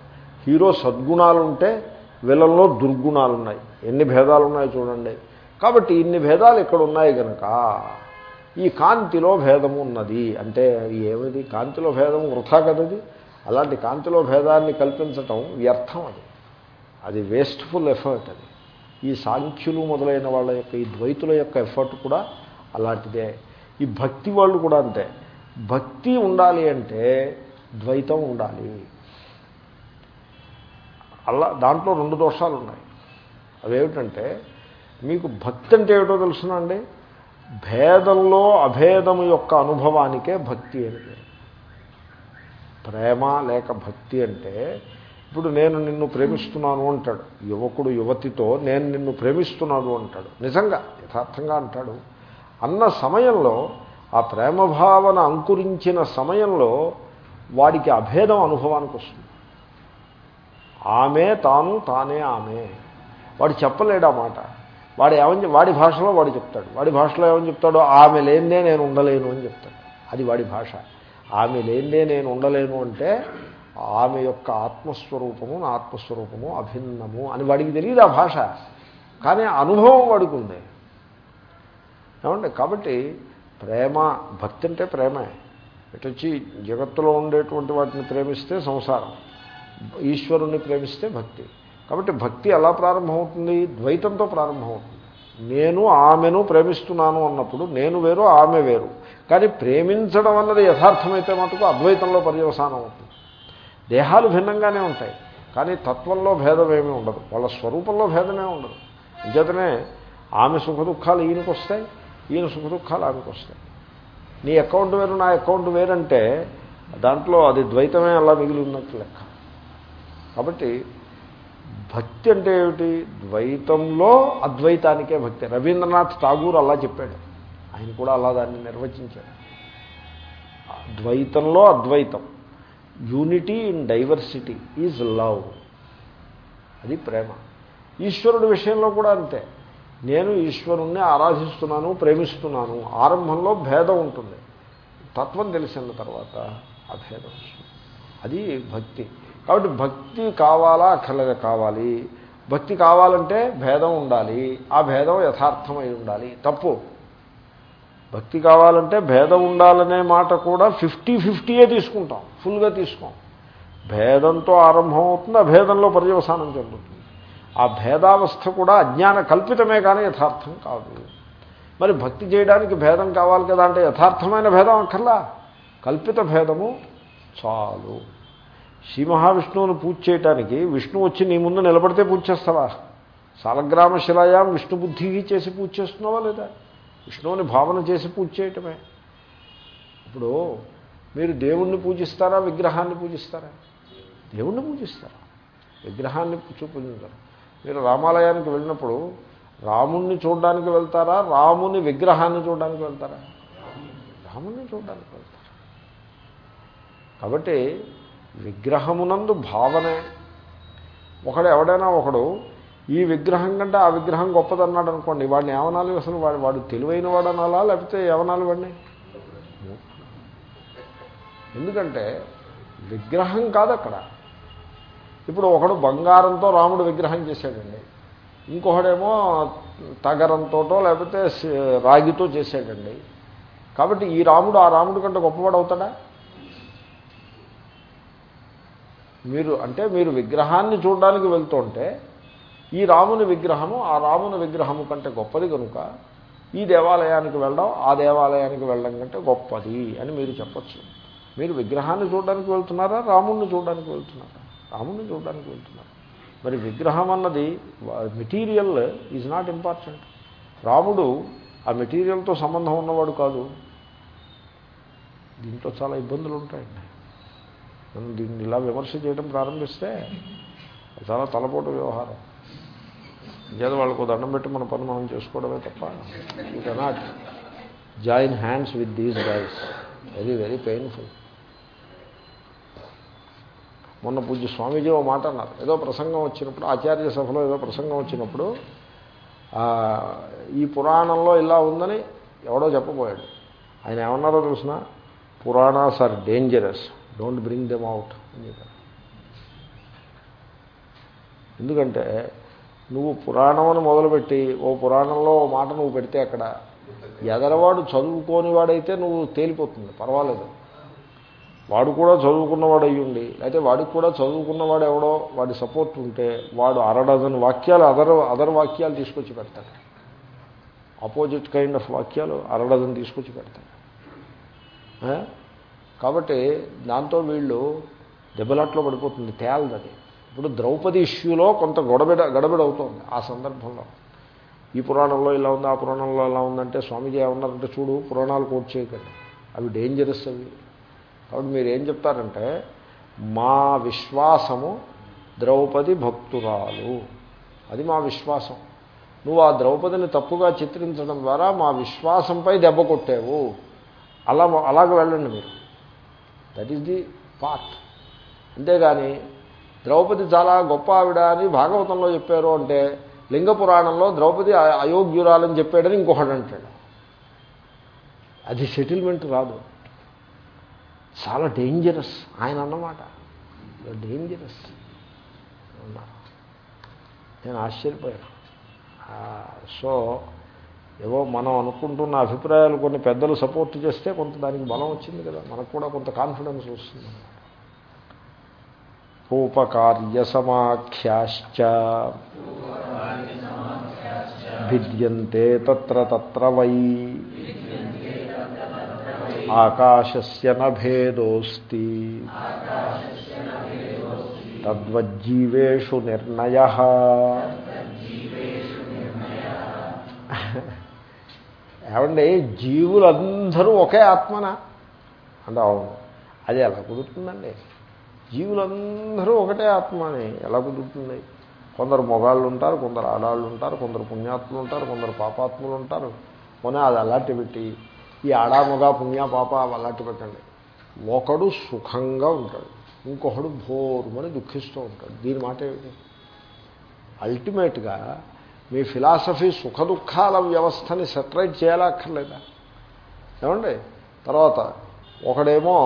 హీరో సద్గుణాలు ఉంటే విలన్లో దుర్గుణాలు ఉన్నాయి ఎన్ని భేదాలు ఉన్నాయో చూడండి. కాబట్టి ఇన్ని భేదాలు ఇక్కడ ఉన్నాయి కనుక ఈ కాంతిలో భేదము ఉన్నది. అంటే ఏమిది? కాంతిలో భేదం వృథా కదది? అలాంటి కాంతిలో భేదాన్ని కల్పించటం వ్యర్థం అది. అది వేస్ట్ఫుల్ ఎఫర్ట్ అది. ఈ సాంఖ్యులు మొదలైన వాళ్ళ యొక్క ఈ ద్వైతుల యొక్క ఎఫర్ట్ కూడా అలాంటిదే. ఈ భక్తి వాళ్ళు కూడా అంతే. భక్తి ఉండాలి అంటే ద్వైతం ఉండాలి. అలా దాంట్లో రెండు దోషాలు ఉన్నాయి అవేమిటంటే మీకు భక్తి అంటే ఏమిటో తెలుసునండి భేదంలో అభేదము యొక్క అనుభవానికే భక్తి అని పేరు ప్రేమ లేక భక్తి అంటే ఇప్పుడు నేను నిన్ను ప్రేమిస్తున్నాను అంటాడు. యువకుడు యువతితో నేను నిన్ను ప్రేమిస్తున్నాను అంటాడు. నిజంగా యథార్థంగా అంటాడు. అన్న సమయంలో ఆ ప్రేమ భావన అంకురించిన సమయంలో వాడికి అభేదం అనుభవానికి వస్తుంది. ఆమె తాను తానే ఆమె. వాడు చెప్పలేడు ఆ మాట. వాడు ఏమని వాడి భాషలో వాడు చెప్తాడు. వాడి భాషలో ఏమని చెప్తాడో ఆమె లేనిదే నేను ఉండలేను అని చెప్తాడు. అది వాడి భాష. ఆమె లేనిదే నేను ఉండలేను అంటే ఆమె యొక్క ఆత్మస్వరూపము నా ఆత్మస్వరూపము అభిన్నము అని వాడికి తెలియదు ఆ భాష. కానీ అనుభవం వాడికి ఉంది. ఏమండి కాబట్టి ప్రేమ భక్తి అంటే ప్రేమే. వచ్చి జగత్తులో ఉండేటువంటి వాటిని ప్రేమిస్తే సంసారం ఈశ్వరుణ్ణి ప్రేమిస్తే భక్తి. కాబట్టి భక్తి ఎలా ప్రారంభమవుతుంది? ద్వైతంతో ప్రారంభమవుతుంది. నేను ఆమెను ప్రేమిస్తున్నాను అన్నప్పుడు నేను వేరు ఆమె వేరు. కానీ ప్రేమించడం అన్నది యథార్థమైతే మటుకు అద్వైతంలో పర్యవసానం అవుతుంది దేహాలు భిన్నంగానే ఉంటాయి కానీ తత్వంలో భేదం ఏమీ ఉండదు. వాళ్ళ స్వరూపంలో భేదమే ఉండదు. అంచేతనే ఆమె సుఖ దుఃఖాలు ఈయనకు వస్తాయి ఈయన సుఖ దుఃఖాలు ఆమెకు వస్తాయి. నీ అకౌంట్ వేరు నా అకౌంట్ వేరంటే దాంట్లో అది ద్వైతమే అలా మిగిలి ఉన్నట్టు లెక్క. కాబట్టి భక్తి అంటే ఏమిటి? ద్వైతంలో అద్వైతానికే భక్తి. రవీంద్రనాథ్ ఠాగూర్ అలా చెప్పాడు. ఆయన కూడా అలా దాన్ని నిర్వచించాడు. ద్వైతంలో అద్వైతం. Unity in diversity is love. అది ప్రేమ. ఈశ్వరుడి విషయంలో కూడా అంతే. నేను ఈశ్వరుణ్ణి ఆరాధిస్తున్నాను ప్రేమిస్తున్నాను. ఆరంభంలో భేదం ఉంటుంది. తత్వం తెలిసిన తర్వాత ఆ భేదం అది భక్తి. కాబట్టి భక్తి కావాలా అక్కర్లేదు కావాలి. భక్తి కావాలంటే భేదం ఉండాలి. ఆ భేదం యథార్థమై ఉండాలి. తప్పు. భక్తి కావాలంటే భేదం ఉండాలనే మాట కూడా ఫిఫ్టీ ఫిఫ్టీయే తీసుకుంటాం. ఫుల్గా తీసుకోం. భేదంతో ఆరంభం అవుతుంది ఆ భేదంలో పర్యవసానం చెందుతుంది ఆ భేదావస్థ కూడా అజ్ఞాన కల్పితమే కానీ యథార్థం కాదు. మరి భక్తి చేయడానికి భేదం కావాలి కదా అంటే యథార్థమైన భేదం అక్కర్లా? కల్పిత భేదము చాలు. శ్రీ మహావిష్ణువును పూజ చేయటానికి విష్ణువు వచ్చి నీ ముందు నిలబడితే పూజ చేస్తావా? సాలగ్రామ శిలాయాం విష్ణుబుద్ధి చేసి పూజ చేస్తున్నావా లేదా? విష్ణువుని భావన చేసి పూజ చేయటమే. ఇప్పుడు మీరు దేవుణ్ణి పూజిస్తారా విగ్రహాన్ని పూజిస్తారా? దేవుణ్ణి పూజిస్తారా? విగ్రహాన్ని పూజించరు మీరు రామాలయానికి వెళ్ళినప్పుడు రాముణ్ణి చూడడానికి వెళ్తారా? రాముని విగ్రహాన్ని చూడడానికి వెళ్తారా? రాముణ్ణి చూడడానికి వెళ్తారా? కాబట్టి విగ్రహమునందు భావనే. ఒకడు ఎవడైనా ఒకడు ఈ విగ్రహం కంటే ఆ విగ్రహం గొప్పదన్నాడు అనుకోండి వాడిని ఏమనాలి అసలు? వాడు వాడు తెలివైన వాడు అనాలా లేకపోతే ఏమనాలి వాడిని? ఎందుకంటే విగ్రహం కాదు అక్కడ ఇప్పుడు ఒకడు బంగారంతో రాముడు విగ్రహం చేశాడండి. ఇంకొకడేమో తగరంతోటో లేకపోతే రాగితో చేశాడండి. కాబట్టి ఈ రాముడు ఆ రాముడు కంటే గొప్పవాడు అవుతాడా మీరు అంటే మీరు విగ్రహాన్ని చూడడానికి వెళ్తుంటే ఈ రాముని విగ్రహము ఆ రాముని విగ్రహము కంటే గొప్పది కనుక ఈ దేవాలయానికి వెళ్ళడం ఆ దేవాలయానికి వెళ్ళడం కంటే గొప్పది అని మీరు చెప్పచ్చు. మీరు విగ్రహాన్ని చూడడానికి వెళ్తున్నారా రాముణ్ణి చూడడానికి వెళ్తున్నారా? రాముణ్ణి చూడడానికి వెళ్తున్నారు? మరి విగ్రహం అన్నది మెటీరియల్ ఈజ్ నాట్ ఇంపార్టెంట్. రాముడు ఆ మెటీరియల్తో సంబంధం ఉన్నవాడు కాదు. దీంట్లో చాలా ఇబ్బందులు ఉంటాయండి మనం దీన్ని ఇలా విమర్శ చేయడం ప్రారంభిస్తే చాలా తలపోటు వ్యవహారం. లేదా వాళ్ళకు దండం పెట్టి మన పని మనం చేసుకోవడమే తప్ప you cannot join hands with these guys very very painful మొన్న పూజ్య స్వామీజీ ఓ మాట అన్నారు. ఏదో ప్రసంగం వచ్చినప్పుడు ఆచార్య సభలో ఏదో ప్రసంగం వచ్చినప్పుడు ఈ పురాణంలో ఇలా ఉందని ఎవడో చెప్పబోయాడు. ఆయన ఏమన్నారో తెలిసిన? Puranas are dangerous. Don't bring them out అని చెప్పారు. ఎందుకంటే నువ్వు పురాణం అని మొదలుపెట్టి ఓ పురాణంలో ఓ మాట నువ్వు పెడితే అక్కడ ఎదరవాడు చదువుకోని వాడైతే నువ్వు తేలిపోతుంది. పర్వాలేదు. వాడు కూడా చదువుకున్నవాడు అయ్యుండి అయితే వాడికి కూడా చదువుకున్నవాడు ఎవడో వాడి సపోర్ట్ ఉంటే వాడు అరడజన్ వాక్యాలు అదర్ అదర్ వాక్యాలు తీసుకొచ్చి పెడతాడు. ఆపోజిట్ కైండ్ ఆఫ్ వాక్యాలు అరడజన్ తీసుకొచ్చి పెడతాడు. కాబట్టి దాంతో వీళ్ళు దెబ్బలాట్లో పడిపోతుంది తేలదది ఇప్పుడు ద్రౌపది ఇష్యూలో కొంత గొడబిడ గడబిడ అవుతోంది ఆ సందర్భంలో. ఈ పురాణంలో ఇలా ఉంది ఆ పురాణంలో ఇలా ఉందంటే స్వామీజీ ఏమన్నారంటే చూడు పురాణాలు కోట్ చేయకండి. అవి డేంజరస్ అవి. కాబట్టి మీరు ఏం చెప్తారంటే మా విశ్వాసము ద్రౌపది భక్తురాలు. అది మా విశ్వాసం. నువ్వు ఆ ద్రౌపదిని తప్పుగా చిత్రించడం ద్వారా మా విశ్వాసంపై దెబ్బ కొట్టావు. అలా అలాగ వెళ్ళండి మీరు. దట్ ఈస్ ది పార్ట్ అంతేగాని ద్రౌపది చాలా గొప్ప ఆవిడ అని భాగవతంలో చెప్పారు అంటే లింగ పురాణంలో ద్రౌపది అయోగ్యురాలని చెప్పాడని ఇంకొకడు అంటాడు. అది సెటిల్మెంట్ రాదు. చాలా డేంజరస్ ఆయన అన్నమాట. డేంజరస్ అన్నారు. నేను ఆశ్చర్యపోయాను. సో ఏవో మనం అనుకుంటున్న అభిప్రాయాలు కొన్ని పెద్దలు సపోర్ట్ చేస్తే కొంత దానికి బలం వచ్చింది కదా. మనకు కూడా కొంత కాన్ఫిడెన్స్ వస్తుంది. రూపకార్య సమాఖ్యాశ్చ భిద్యంతే తత్ర తత్ర వై. ఆకాశస్య నభేదోస్తి తద్వజ్జీవేషు నిర్ణయ. ఏమండి జీవులందరూ ఒకే ఆత్మనా? అంటే అవును. అది ఎలా కుదురుతుందండి? జీవులందరూ ఒకటే ఆత్మ అని ఎలా కుదురుతుంది? కొందరు మొగాళ్ళు ఉంటారు కొందరు ఆడాళ్ళు ఉంటారు కొందరు పుణ్యాత్ములు ఉంటారు కొందరు పాపాత్ములు ఉంటారు. పోనీ అది అలాంటి పెట్టి ఈ ఆడా మొగ పుణ్య పాప అలాంటి పెట్టండి. ఒకడు సుఖంగా ఉంటాడు ఇంకొకడు భోరుమని దుఃఖిస్తూ ఉంటాడు. దీని మాట ఏమిటి? అల్టిమేట్గా మీ ఫిలాసఫీ సుఖదుఖాల వ్యవస్థని సెటరైట్ చేయాలక్కర్లేదా? ఏమండి? తర్వాత ఒకడేమో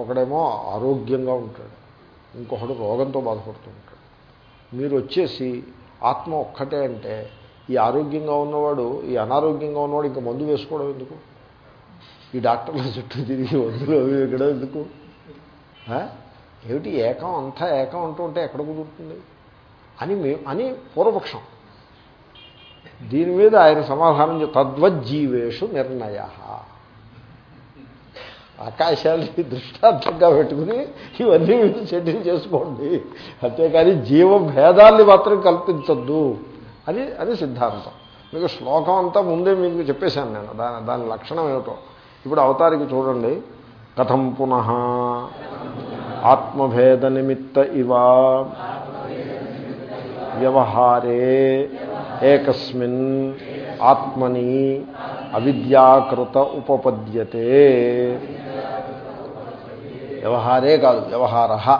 ఒకడేమో ఆరోగ్యంగా ఉంటాడు. ఇంకొకడు రోగంతో బాధపడుతూ ఉంటాడు. మీరు వచ్చేసి ఆత్మ ఒక్కటే అంటే ఈ ఆరోగ్యంగా ఉన్నవాడు ఈ అనారోగ్యంగా ఉన్నవాడు ఇంకా మందు వేసుకోవడం ఎందుకు? ఈ డాక్టర్ల చుట్టూ తిరిగి మందులు అవి ఎక్కడం ఎందుకు? ఏమిటి ఏకం? అంతా ఏకం అంటూ ఉంటే ఎక్కడ కుదురుతుంది? అని మే అని పూర్వపక్షం. దీని మీద ఆయన సమాధానం తద్వజ్జీవేషు నిర్ణయ. ఆకాశాన్ని దృష్టాంతంగా పెట్టుకుని ఇవన్నీ మీరు సెటిల్ చేసుకోండి. అంతేకాని జీవ భేదాల్ని మాత్రం కల్పించద్దు అని అని సిద్ధాంతం. మీకు శ్లోకం అంతా ముందే మీకు చెప్పేశాను నేను. దాని దాని లక్షణం ఏమిటో. ఇప్పుడు అవతారికి చూడండి. కథం పునః. ఆత్మభేద నిమిత్త ఇవా. వ్యవహారే ఏకస్మిన్ ఆత్మని అవిద్యాకృత ఉపపద్యతే వ్యవహారే కాదు వ్యవహార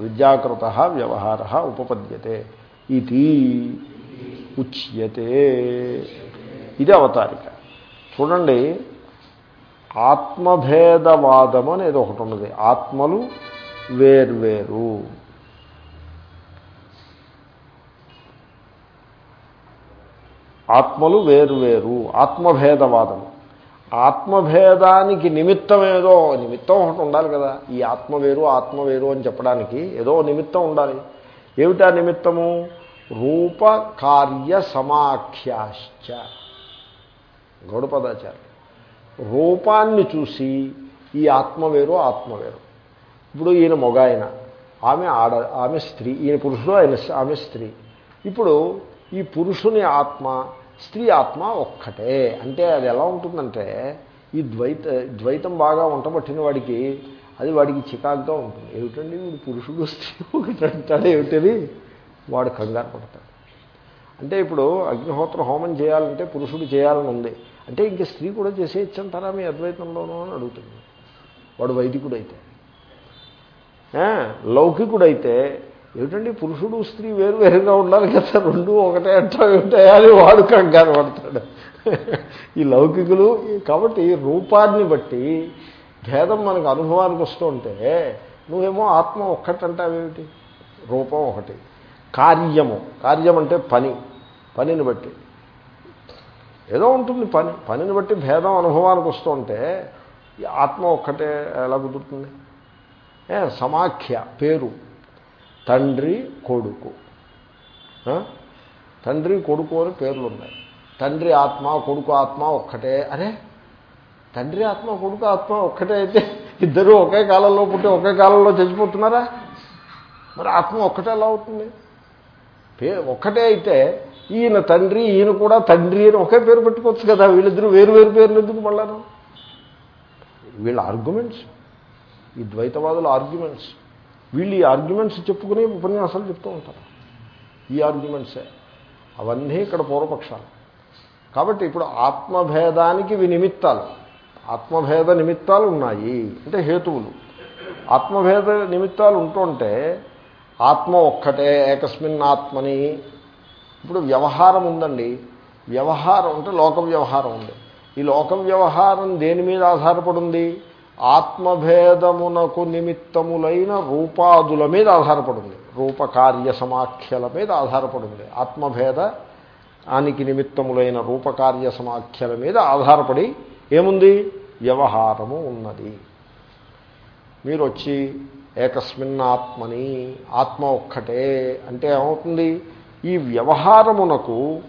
విద్యాకృత వ్యవహార ఉపపద్యతే ఇది ఉచ్యతే ఇది అవతారిక. చూడండి ఆత్మభేదవాదం అనేది ఒకటి ఉన్నది. ఆత్మలు వేర్వేరు. ఆత్మలు వేరువేరు ఆత్మభేదవాదము. ఆత్మభేదానికి నిమిత్తం ఏదో నిమిత్తం ఒకటి ఉండాలి కదా. ఈ ఆత్మ వేరు ఆత్మ వేరు అని చెప్పడానికి ఏదో నిమిత్తం ఉండాలి. ఏమిటా నిమిత్తము? రూప కార్య సమాఖ్యాశ్చ గౌడపదాచార్య రూపాన్ని చూసి ఈ ఆత్మ వేరు ఆత్మ వేరు. ఇప్పుడు ఈయన మొగాయన ఆమె ఆడ ఆమె స్త్రీ ఈయన పురుషుడు ఆయన ఆమె స్త్రీ. ఇప్పుడు ఈ పురుషుని ఆత్మ స్త్రీ ఆత్మ ఒక్కటే. అంటే అది ఎలా ఉంటుందంటే ఈ ద్వైత ద్వైతం బాగా వంటబట్టిన వాడికి అది వాడికి చికాగ్గా ఉంటుంది. ఏమిటండి వీడు పురుషుడు స్త్రీ ఒకటి అంటాడు ఏమిటది? వాడు కంగారు పడతాడు. అంటే ఇప్పుడు అగ్నిహోత్ర హోమం చేయాలంటే పురుషుడు చేయాలని ఉంది. అంటే ఇంక స్త్రీ కూడా చేసేయచ్చంటారా మీ అద్వైతంలోనూ అని అడుగుతుంది. వాడు వైదికుడైతే. లౌకికుడైతే ఏమిటండి? పురుషుడు స్త్రీ వేరు వేరుగా ఉండాలి కదా రెండు ఒకటే అంటా ఉంటాయని అని వాడు కంగారు పడతాడు. ఈ లౌకికులు కాబట్టి రూపాన్ని బట్టి భేదం మనకు అనుభవానికి వస్తుంటే నువ్వేమో ఆత్మ ఒక్కటంటావేమిటి రూపం ఒకటి. కార్యము. కార్యం అంటే పని. పనిని బట్టి. ఏదో ఉంటుంది పని. పనిని బట్టి భేదం అనుభవానికి వస్తుంటే ఈ ఆత్మ ఒక్కటే ఎలా కుదురుతుంది? ఏ, సమాఖ్య పేరు. తండ్రి కొడుకు. తండ్రి కొడుకు అని పేర్లు ఉన్నాయి తండ్రి ఆత్మ కొడుకు ఆత్మ ఒక్కటే. అరే తండ్రి ఆత్మ కొడుకు ఆత్మ ఒక్కటే అయితే ఇద్దరు ఒకే కాలంలో పుట్టి ఒకే కాలంలో చచ్చిపోతున్నారా? మరి ఆత్మ ఒక్కటే ఎలా అవుతుంది? పే ఒక్కటే అయితే ఈయన తండ్రి ఈయన కూడా తండ్రి అని ఒకే పేరు పెట్టుకోవచ్చు కదా. వీళ్ళిద్దరూ వేరు వేరు పేర్లు ఎందుకు మళ్ళాను? వీళ్ళ ఆర్గ్యుమెంట్స్ ఈ ద్వైతవాదుల ఆర్గ్యుమెంట్స్ వీళ్ళు ఈ ఆర్గ్యుమెంట్స్ చెప్పుకుని ఉపన్యాసాలు చెప్తూ ఉంటారు. ఈ ఆర్గ్యుమెంట్సే. అవన్నీ ఇక్కడ పూర్వపక్షాలు. కాబట్టి ఇప్పుడు ఆత్మభేదానికి ఇవి నిమిత్తాలు. ఆత్మభేద నిమిత్తాలు ఉన్నాయి. అంటే హేతువులు. ఆత్మభేద నిమిత్తాలు ఉంటుంటే ఆత్మ ఒక్కటే ఏకస్మిన్ ఆత్మని. ఇప్పుడు వ్యవహారం ఉందండి. వ్యవహారం అంటే లోక వ్యవహారం ఉంది. ఈ లోక వ్యవహారం దేని మీద ఆధారపడి ఉంది ఆత్మభేదమునకు నిమిత్తములైన రూపాదుల మీద ఆధారపడింది రూపకార్య సమాఖ్యల మీద ఆధారపడింది ఆత్మభేద ఆనికి నిమిత్తములైన రూపకార్య సమాఖ్యల మీద ఆధారపడి ఏముంది? వ్యవహారము ఉన్నది. మీరు వచ్చి ఏకస్మిన్ ఆత్మని ఆత్మ ఒక్కటే అంటే ఏమవుతుంది? ఈ వ్యవహారమునకు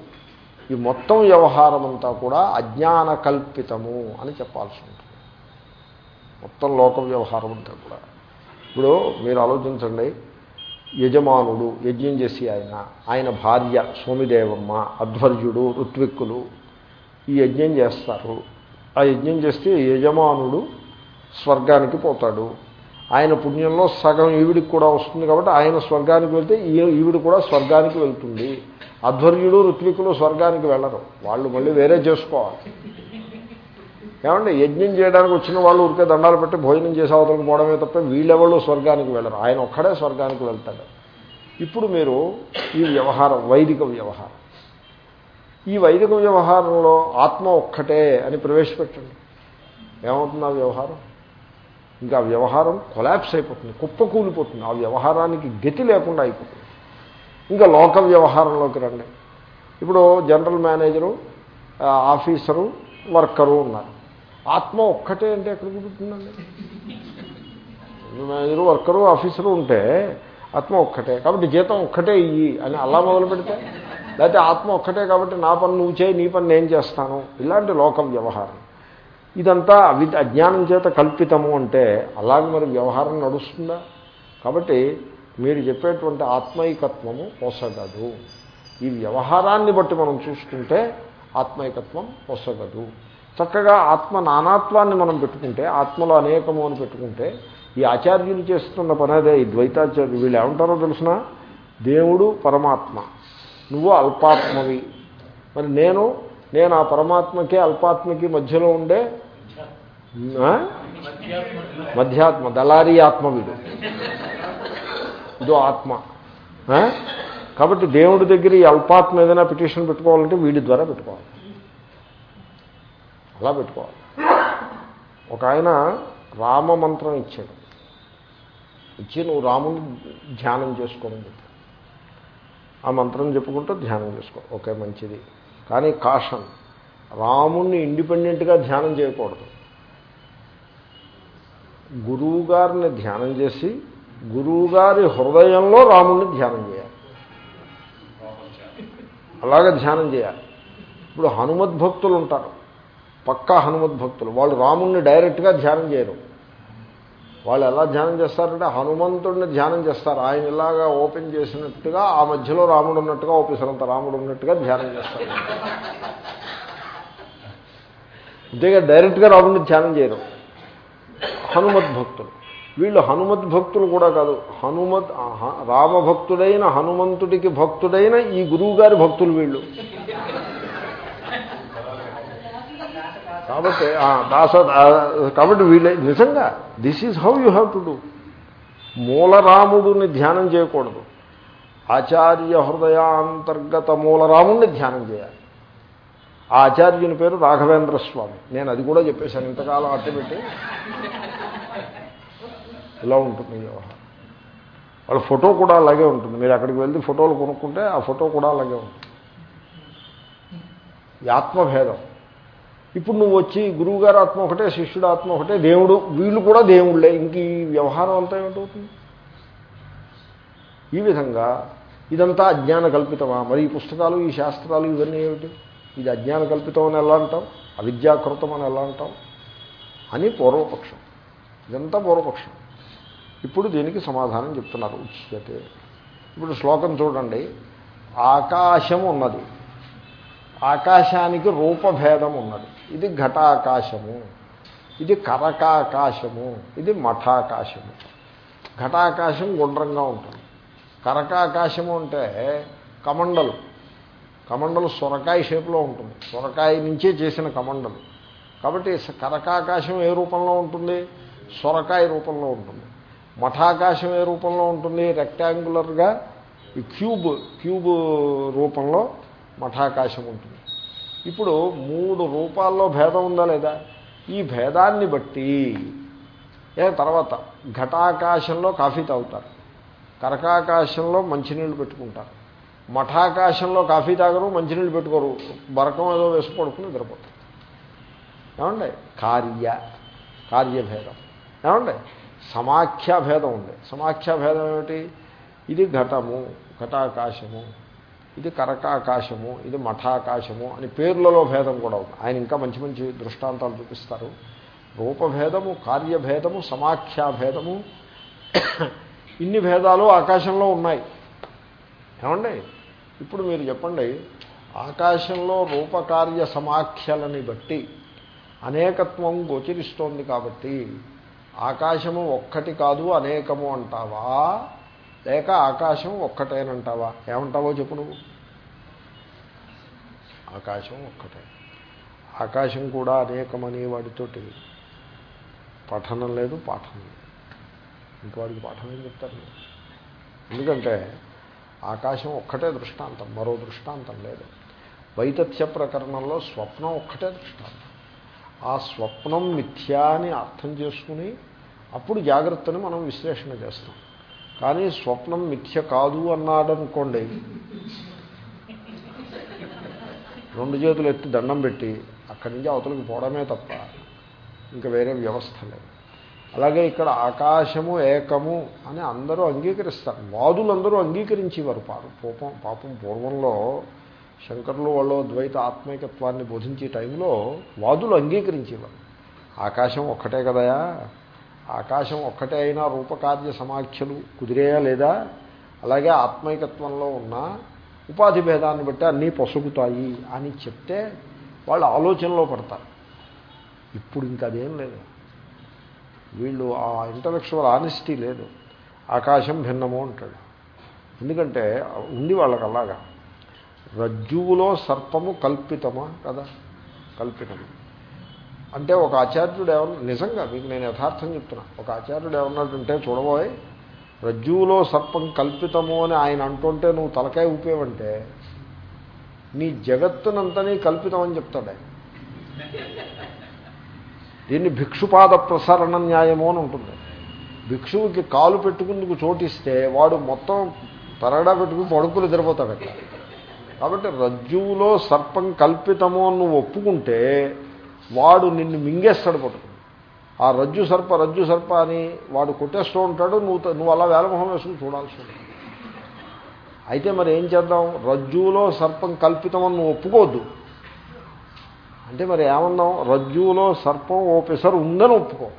ఈ మొత్తం వ్యవహారమంతా కూడా అజ్ఞాన కల్పితము అని చెప్పాల్సి ఉంటుంది. మొత్తం లోక వ్యవహారం అంతా కూడా. ఇప్పుడు మీరు ఆలోచించండి యజమానుడు యజ్ఞం చేసి ఆయన ఆయన భార్య సోమిదేవమ్మ అధ్వర్యుడు ఋత్విక్కులు ఈ యజ్ఞం చేస్తారు. ఆ యజ్ఞం చేస్తే యజమానుడు స్వర్గానికి పోతాడు. ఆయన పుణ్యంలో సగం ఈవిడికి కూడా వస్తుంది కాబట్టి ఆయన స్వర్గానికి వెళ్తే ఈవిడ కూడా స్వర్గానికి వెళ్తుంది. అధ్వర్యుడు ఋత్వికులు స్వర్గానికి వెళ్ళరు. వాళ్ళు మళ్ళీ వేరే చేసుకోవాలి. ఏమంటే యజ్ఞం చేయడానికి వచ్చిన వాళ్ళు ఊరికే దండాలు పెట్టి భోజనం చేసే అవతలకు పోవడమే తప్ప వీళ్ళెవళ్ళు స్వర్గానికి వెళ్ళరు. ఆయన ఒక్కడే స్వర్గానికి వెళ్తాడు. ఇప్పుడు మీరు ఈ వ్యవహారం వైదిక వ్యవహారం. ఈ వైదిక వ్యవహారంలో ఆత్మ ఒక్కటే అని ప్రవేశపెట్టండి. ఏమవుతుంది ఆ వ్యవహారం? ఇంకా ఆ వ్యవహారం కొలాప్స్ అయిపోతుంది కుప్పకూలిపోతుంది ఆ వ్యవహారానికి గతి లేకుండా అయిపోతుంది. ఇంకా లోక వ్యవహారంలోకి రండి. ఇప్పుడు జనరల్ మేనేజరు ఆఫీసరు వర్కరు ఉన్నారు. ఆత్మ ఒక్కటే అంటే ఎక్కడ కుదురుతుందండి? మేనేజరు వర్కరు ఆఫీసరు ఉంటే ఆత్మ ఒక్కటే. కాబట్టి జీతం ఒక్కటే ఇయ్యి అని అలా మొదలు పెడితే లేకపోతే ఆత్మ ఒక్కటే కాబట్టి నా పని నువ్వు చేయి నీ పని నేను చేస్తాను. ఇలాంటి లోక వ్యవహారం. ఇదంతా అవి అజ్ఞానం చేత కల్పితము అంటే అలాగే మరి వ్యవహారం నడుస్తుందా? కాబట్టి మీరు చెప్పేటువంటి ఆత్మైకత్వము పొసగదు. ఈ వ్యవహారాన్ని బట్టి మనం చూసుకుంటే ఆత్మైకత్వం పొసగదు. చక్కగా ఆత్మ నానాత్వాన్ని మనం పెట్టుకుంటే ఆత్మలో అనేకము అని పెట్టుకుంటే ఈ ఆచార్యులు చేస్తున్న పని అదే ఈ ద్వైతాచార్యులు వీళ్ళు ఏమంటారో తెలిసిన? దేవుడు పరమాత్మ. నువ్వు అల్పాత్మవి. మరి నేను నేను ఆ పరమాత్మకి అల్పాత్మకి మధ్యలో ఉండే? మధ్యాత్మ దళారీ ఆత్మ వీడు. ఇదో ఆత్మ. కాబట్టి దేవుడి దగ్గర ఈ అల్పాత్మ ఏదైనా పిటిషన్ పెట్టుకోవాలంటే వీడి ద్వారా పెట్టుకోవాలి. అలా పెట్టుకోవాలి. ఒక ఆయన రామ మంత్రం ఇచ్చాడు. ఇచ్చి నువ్వు రాముని ధ్యానం చేసుకోమని చెప్పి ఆ మంత్రం చెప్పుకుంటూ ధ్యానం చేసుకో. ఓకే మంచిది. కానీ కాషన్ రాముణ్ణి ఇండిపెండెంట్గా ధ్యానం చేయకూడదు. గురువుగారిని ధ్యానం చేసి గురువుగారి హృదయంలో రాముణ్ణి ధ్యానం చేయాలి. అలాగే ధ్యానం చేయాలి. ఇప్పుడు హనుమద్భక్తులు ఉంటారు. పక్కా హనుమద్భక్తులు వాళ్ళు రాముణ్ణి డైరెక్ట్గా ధ్యానం చేయరు. వాళ్ళు ఎలా ధ్యానం చేస్తారంటే హనుమంతుడిని ధ్యానం చేస్తారు. ఆయన ఇలాగా ఓపెన్ చేసినట్టుగా ఆ మధ్యలో రాముడు ఉన్నట్టుగా ఓపెసరంత రాముడు ఉన్నట్టుగా ధ్యానం చేస్తారు. అంతేగా డైరెక్ట్గా రాముడిని ధ్యానం చేయరు. హనుమద్భక్తులు వీళ్ళు హనుమద్భక్తులు కూడా కాదు. హనుమద్ రామభక్తుడైన హనుమంతుడికి భక్తుడైన ఈ గురువుగారి భక్తులు వీళ్ళు. కాబట్టి దాస కాబట్టి వీళ్ళ నిజంగా this is how you have to do మూలరాముడిని ధ్యానం చేయకూడదు. ఆచార్య హృదయాంతర్గత మూలరాముడిని ధ్యానం చేయాలి. ఆ ఆచార్యుని పేరు రాఘవేంద్ర స్వామి. నేను అది కూడా చెప్పేశాను. ఇంతకాలం అట్టబెట్టి ఇలా ఉంటుంది వ్యవహారం. వాళ్ళ ఫోటో కూడా అలాగే ఉంటుంది. మీరు అక్కడికి వెళ్ళి ఫోటోలు కొనుక్కుంటే ఆ ఫోటో కూడా అలాగే ఉంటుంది. ఆత్మభేదం. ఇప్పుడు నువ్వు వచ్చి గురువుగారు ఆత్మ ఒకటే శిష్యుడు ఆత్మ ఒకటే దేవుడు వీళ్ళు కూడా దేవుళ్ళే. ఇంక ఈ వ్యవహారం అంతా ఏమిటవుతుంది? ఈ విధంగా ఇదంతా అజ్ఞాన కల్పితమా మరి ఈ పుస్తకాలు ఈ శాస్త్రాలు ఇవన్నీ ఏమిటి? ఇది అజ్ఞాన కల్పితం అని ఎలా అంటాం? అవిద్యాకృతం అని ఎలా అంటాం? అని పూర్వపక్షం. ఇదంతా పూర్వపక్షం. ఇప్పుడు దీనికి సమాధానం చెప్తున్నారు. ఉచ్యతే. ఇప్పుడు శ్లోకం చూడండి. ఆకాశం ఉన్నది. ఆకాశానికి రూపభేదం ఉన్నది. ఇది ఘటాకాశము ఇది కరకాకాశము ఇది మఠాకాశము. ఘటాకాశం గుండ్రంగా ఉంటుంది. కరకాకాశము అంటే కమండలు. కమండలు సొరకాయ షేప్లో ఉంటుంది. సొరకాయ నుంచే చేసిన కమండలు. కాబట్టి కరకాకాశం ఏ రూపంలో ఉంటుంది? సొరకాయ రూపంలో ఉంటుంది. మఠాకాశం ఏ రూపంలో ఉంటుంది? రెక్టాంగులర్గా ఈ క్యూబ్ క్యూబ్ రూపంలో మఠాకాశం ఉంటుంది. ఇప్పుడు మూడు రూపాల్లో భేదం ఉందా లేదా? ఈ భేదాన్ని బట్టి ఏ తర్వాత ఘటాకాశంలో కాఫీ తాగుతారు. కరకాకాశంలో మంచినీళ్ళు పెట్టుకుంటారు. మఠాకాశంలో కాఫీ తాగరు మంచినీళ్ళు పెట్టుకోరు. బరకం ఏదో వేసి పడుకుని నిద్రపోతారు. ఏమండి? కార్య కార్యభేదం. ఏమండి? ఉండే ఉంది. సమాఖ్యాభేదం ఏమిటి? ఇది ఘటము ఘటాకాశము. ఇది కరకాకాశము ఇది మఠాకాశము అని పేర్లలో భేదం కూడా ఉంది. ఆయన ఇంకా మంచి మంచి దృష్టాంతాలు చూపిస్తారు. రూపభేదము కార్యభేదము సమాఖ్యాభేదము ఇన్ని భేదాలు ఆకాశంలో ఉన్నాయి. ఏమండి? ఇప్పుడు మీరు చెప్పండి ఆకాశంలో రూపకార్య సమాఖ్యలని బట్టి అనేకత్వం గోచరిస్తోంది కాబట్టి ఆకాశము ఒక్కటి కాదు అనేకము అంటావా? లేక ఆకాశం ఒక్కటేనంటావా? ఏమంటావో చెప్పు నువ్వు. ఆకాశం ఒక్కటే. ఆకాశం కూడా అనేకమనే వాడితోటి పఠనం లేదు పాఠం లేదు. ఇంకవాడికి పాఠం ఏం చెప్తారు ఎందుకంటే ఆకాశం ఒక్కటే దృష్టాంతం మరో దృష్టాంతం లేదు. వైతథ్య ప్రకరణంలో స్వప్నం ఒక్కటే దృష్టాంతం. ఆ స్వప్నం మిథ్యా అని అర్థం చేసుకుని అప్పుడు జాగ్రత్తని మనం విశ్లేషణ చేస్తాం. కానీ స్వప్నం మిథ్య కాదు అన్నాడనుకోండి. రెండు చేతులు ఎత్తి దండం పెట్టి అక్కడి నుంచి అవతలకి పోవడమే తప్ప ఇంకా వేరే వ్యవస్థ లేదు. అలాగే ఇక్కడ ఆకాశము ఏకము అని అందరూ అంగీకరిస్తారు. వాదులందరూ అంగీకరించేవారు పాపం పాపం పూర్వంలో శంకరులు వాళ్ళు ద్వైత ఆత్మైకత్వాన్ని బోధించే టైంలో వాదులు అంగీకరించేవారు. ఆకాశం ఒక్కటే కదయా? ఆకాశం ఒక్కటే అయినా రూపకార్య సమాఖ్యలు కుదిరేయా లేదా? అలాగే ఆత్మైకత్వంలో ఉన్న ఉపాధి భేదాన్ని బట్టి అన్నీ పొసుగుతాయి అని చెప్తే వాళ్ళు ఆలోచనలో పడతారు. ఇప్పుడు ఇంకా అదేం లేదు. వీళ్ళు ఆ ఇంటలెక్చువల్ ఆనెస్టీ లేదు. ఆకాశం భిన్నము అంటాడు. ఎందుకంటే ఉంది వాళ్ళకి అలాగా. రజ్జువులో సర్పము కల్పితమా కదా? కల్పితము. అంటే ఒక ఆచార్యుడు ఏమన్నా నిజంగా మీకు నేను యథార్థం చెప్తున్నా ఒక ఆచార్యుడు ఏమన్నాడంటే చూడబోయ్ రజ్జువులో సర్పం కల్పితము అని ఆయన అంటుంటే నువ్వు తలకాయ ఊపేవంటే నీ జగత్తునంతని కల్పితం అని చెప్తాడు దీన్ని భిక్షుపాద ప్రసరణ న్యాయము అని ఉంటుంది. భిక్షువుకి కాలు పెట్టుకుందుకు చోటిస్తే వాడు మొత్తం పరగడా పెట్టుకుని పడుకులు నిద్రపోతాడు అక్కడ. కాబట్టి రజ్జువులో సర్పం కల్పితము అని నువ్వు ఒప్పుకుంటే వాడు నిన్ను మింగేస్తాడు పట్టుకుని ఆ రజ్జు సర్ప రజ్జు సర్ప అని వాడు కొట్టేస్తూ ఉంటాడు నువ్వు నువ్వు అలా వేలమొహం వేసుకుని చూడాల్సి ఉంటుంది. అయితే మరి ఏం చేద్దాం? రజ్జువులో సర్పం కల్పితం అని నువ్వు ఒప్పుకోవద్దు. అంటే మరి ఏమన్నాం? రజ్జువులో సర్పం ఓపెసర్ ఉందని ఒప్పుకో.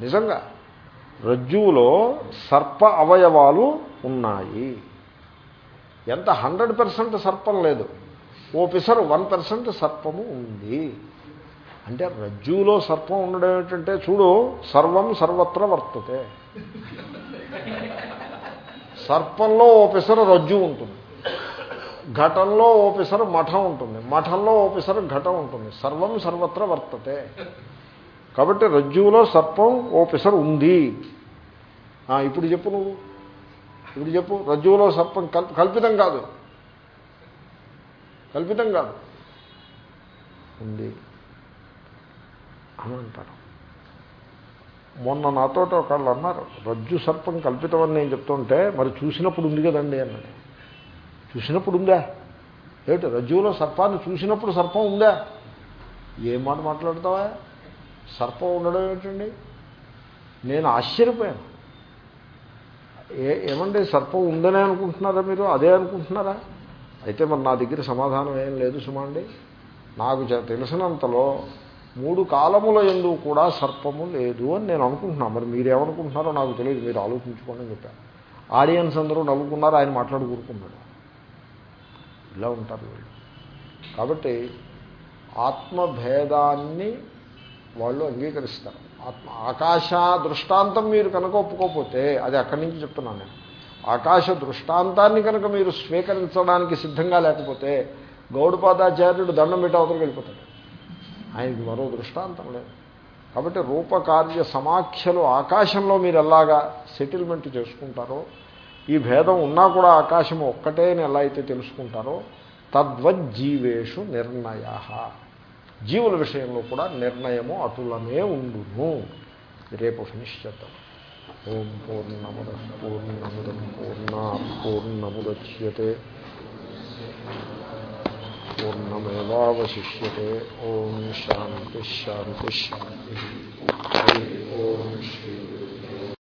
నిజంగా రజ్జువులో సర్ప అవయవాలు ఉన్నాయి. ఎంత హండ్రెడ్ పర్సెంట్ సర్పం లేదు. ఓ పిసరు వన్ పర్సెంట్ సర్పము ఉంది. అంటే రజ్జులో సర్పం ఉండడం ఏంటంటే చూడు సర్వం సర్వత్ర వర్తతే. సర్పంలో ఓ పిసరు రజ్జు ఉంటుంది. ఘటంలో ఓ పిసరు మఠం ఉంటుంది. మఠంలో ఓ పిసరు ఘటం ఉంటుంది. సర్వం సర్వత్ర వర్తతే. కాబట్టి రజ్జువులో సర్పం ఓ పిసరు ఉంది. ఇప్పుడు చెప్పు నువ్వు. ఇప్పుడు చెప్పు రజ్జువులో సర్పం కల్పితం కాదు. కల్పితం కాదు ఉంది అని అంటారు మొన్న నాతో ఒకళ్ళు అన్నారు రజ్జు సర్పం కల్పితం అని నేను చెప్తుంటే మరి చూసినప్పుడు ఉంది కదండి అన్నది చూసినప్పుడు ఉందా? ఏమిటి రజ్జువులో సర్పాన్ని చూసినప్పుడు సర్పం ఉందా? ఏం మాట మాట్లాడతావా? సర్పం ఉండడం ఏమిటండి? నేను ఆశ్చర్యపోయాను. ఏ ఏమండి సర్పం ఉందనే అనుకుంటున్నారా మీరు? అదే అనుకుంటున్నారా? అయితే మరి నా దగ్గర సమాధానం ఏం లేదు సుమండి. నాకు తెలిసినంతలో మూడు కాలముల ఎందు కూడా సర్పము లేదు అని నేను అనుకుంటున్నాను మరి మీరేమనుకుంటున్నారో నాకు తెలియదు. మీరు ఆలోచించుకోండి అని చెప్పాను. ఆడియన్స్ అందరూ నవ్వుకున్నారు ఆయన మాట్లాడు కూరుకున్నాడు ఇలా ఉంటారు వీళ్ళు. కాబట్టి ఆత్మభేదాన్ని వాళ్ళు అంగీకరిస్తారు. ఆత్మ ఆకాశ దృష్టాంతం మీరు కనుక ఒప్పుకోకపోతే అది అక్కడి నుంచి చెప్తున్నాను నేను. ఆకాశ దృష్టాంతాన్ని కనుక మీరు స్వీకరించడానికి సిద్ధంగా లేకపోతే గౌడపాదాచార్యుడు దండం పెట్టి అవతలకి వెళ్ళిపోతాడు. ఆయనకి మరో దృష్టాంతం లేదు. కాబట్టి రూపకార్య సమాఖ్యలు ఆకాశంలో మీరు ఎలాగా సెటిల్మెంట్ చేసుకుంటారో ఈ భేదం ఉన్నా కూడా ఆకాశం ఒక్కటే అని ఎలా అయితే తెలుసుకుంటారో తద్వజ్జీవేషు నిర్ణయ జీవుల విషయంలో కూడా నిర్ణయము అటులనే ఉండును. రేపు ఫినిష్ చేద్దాం ఓం పూర్ణముద పూర్ణముదం పూర్ణా పూర్ణముద్యతే పూర్ణమేవాశిష్యే ఓం శాంతి. హరి ఓం శ్రీ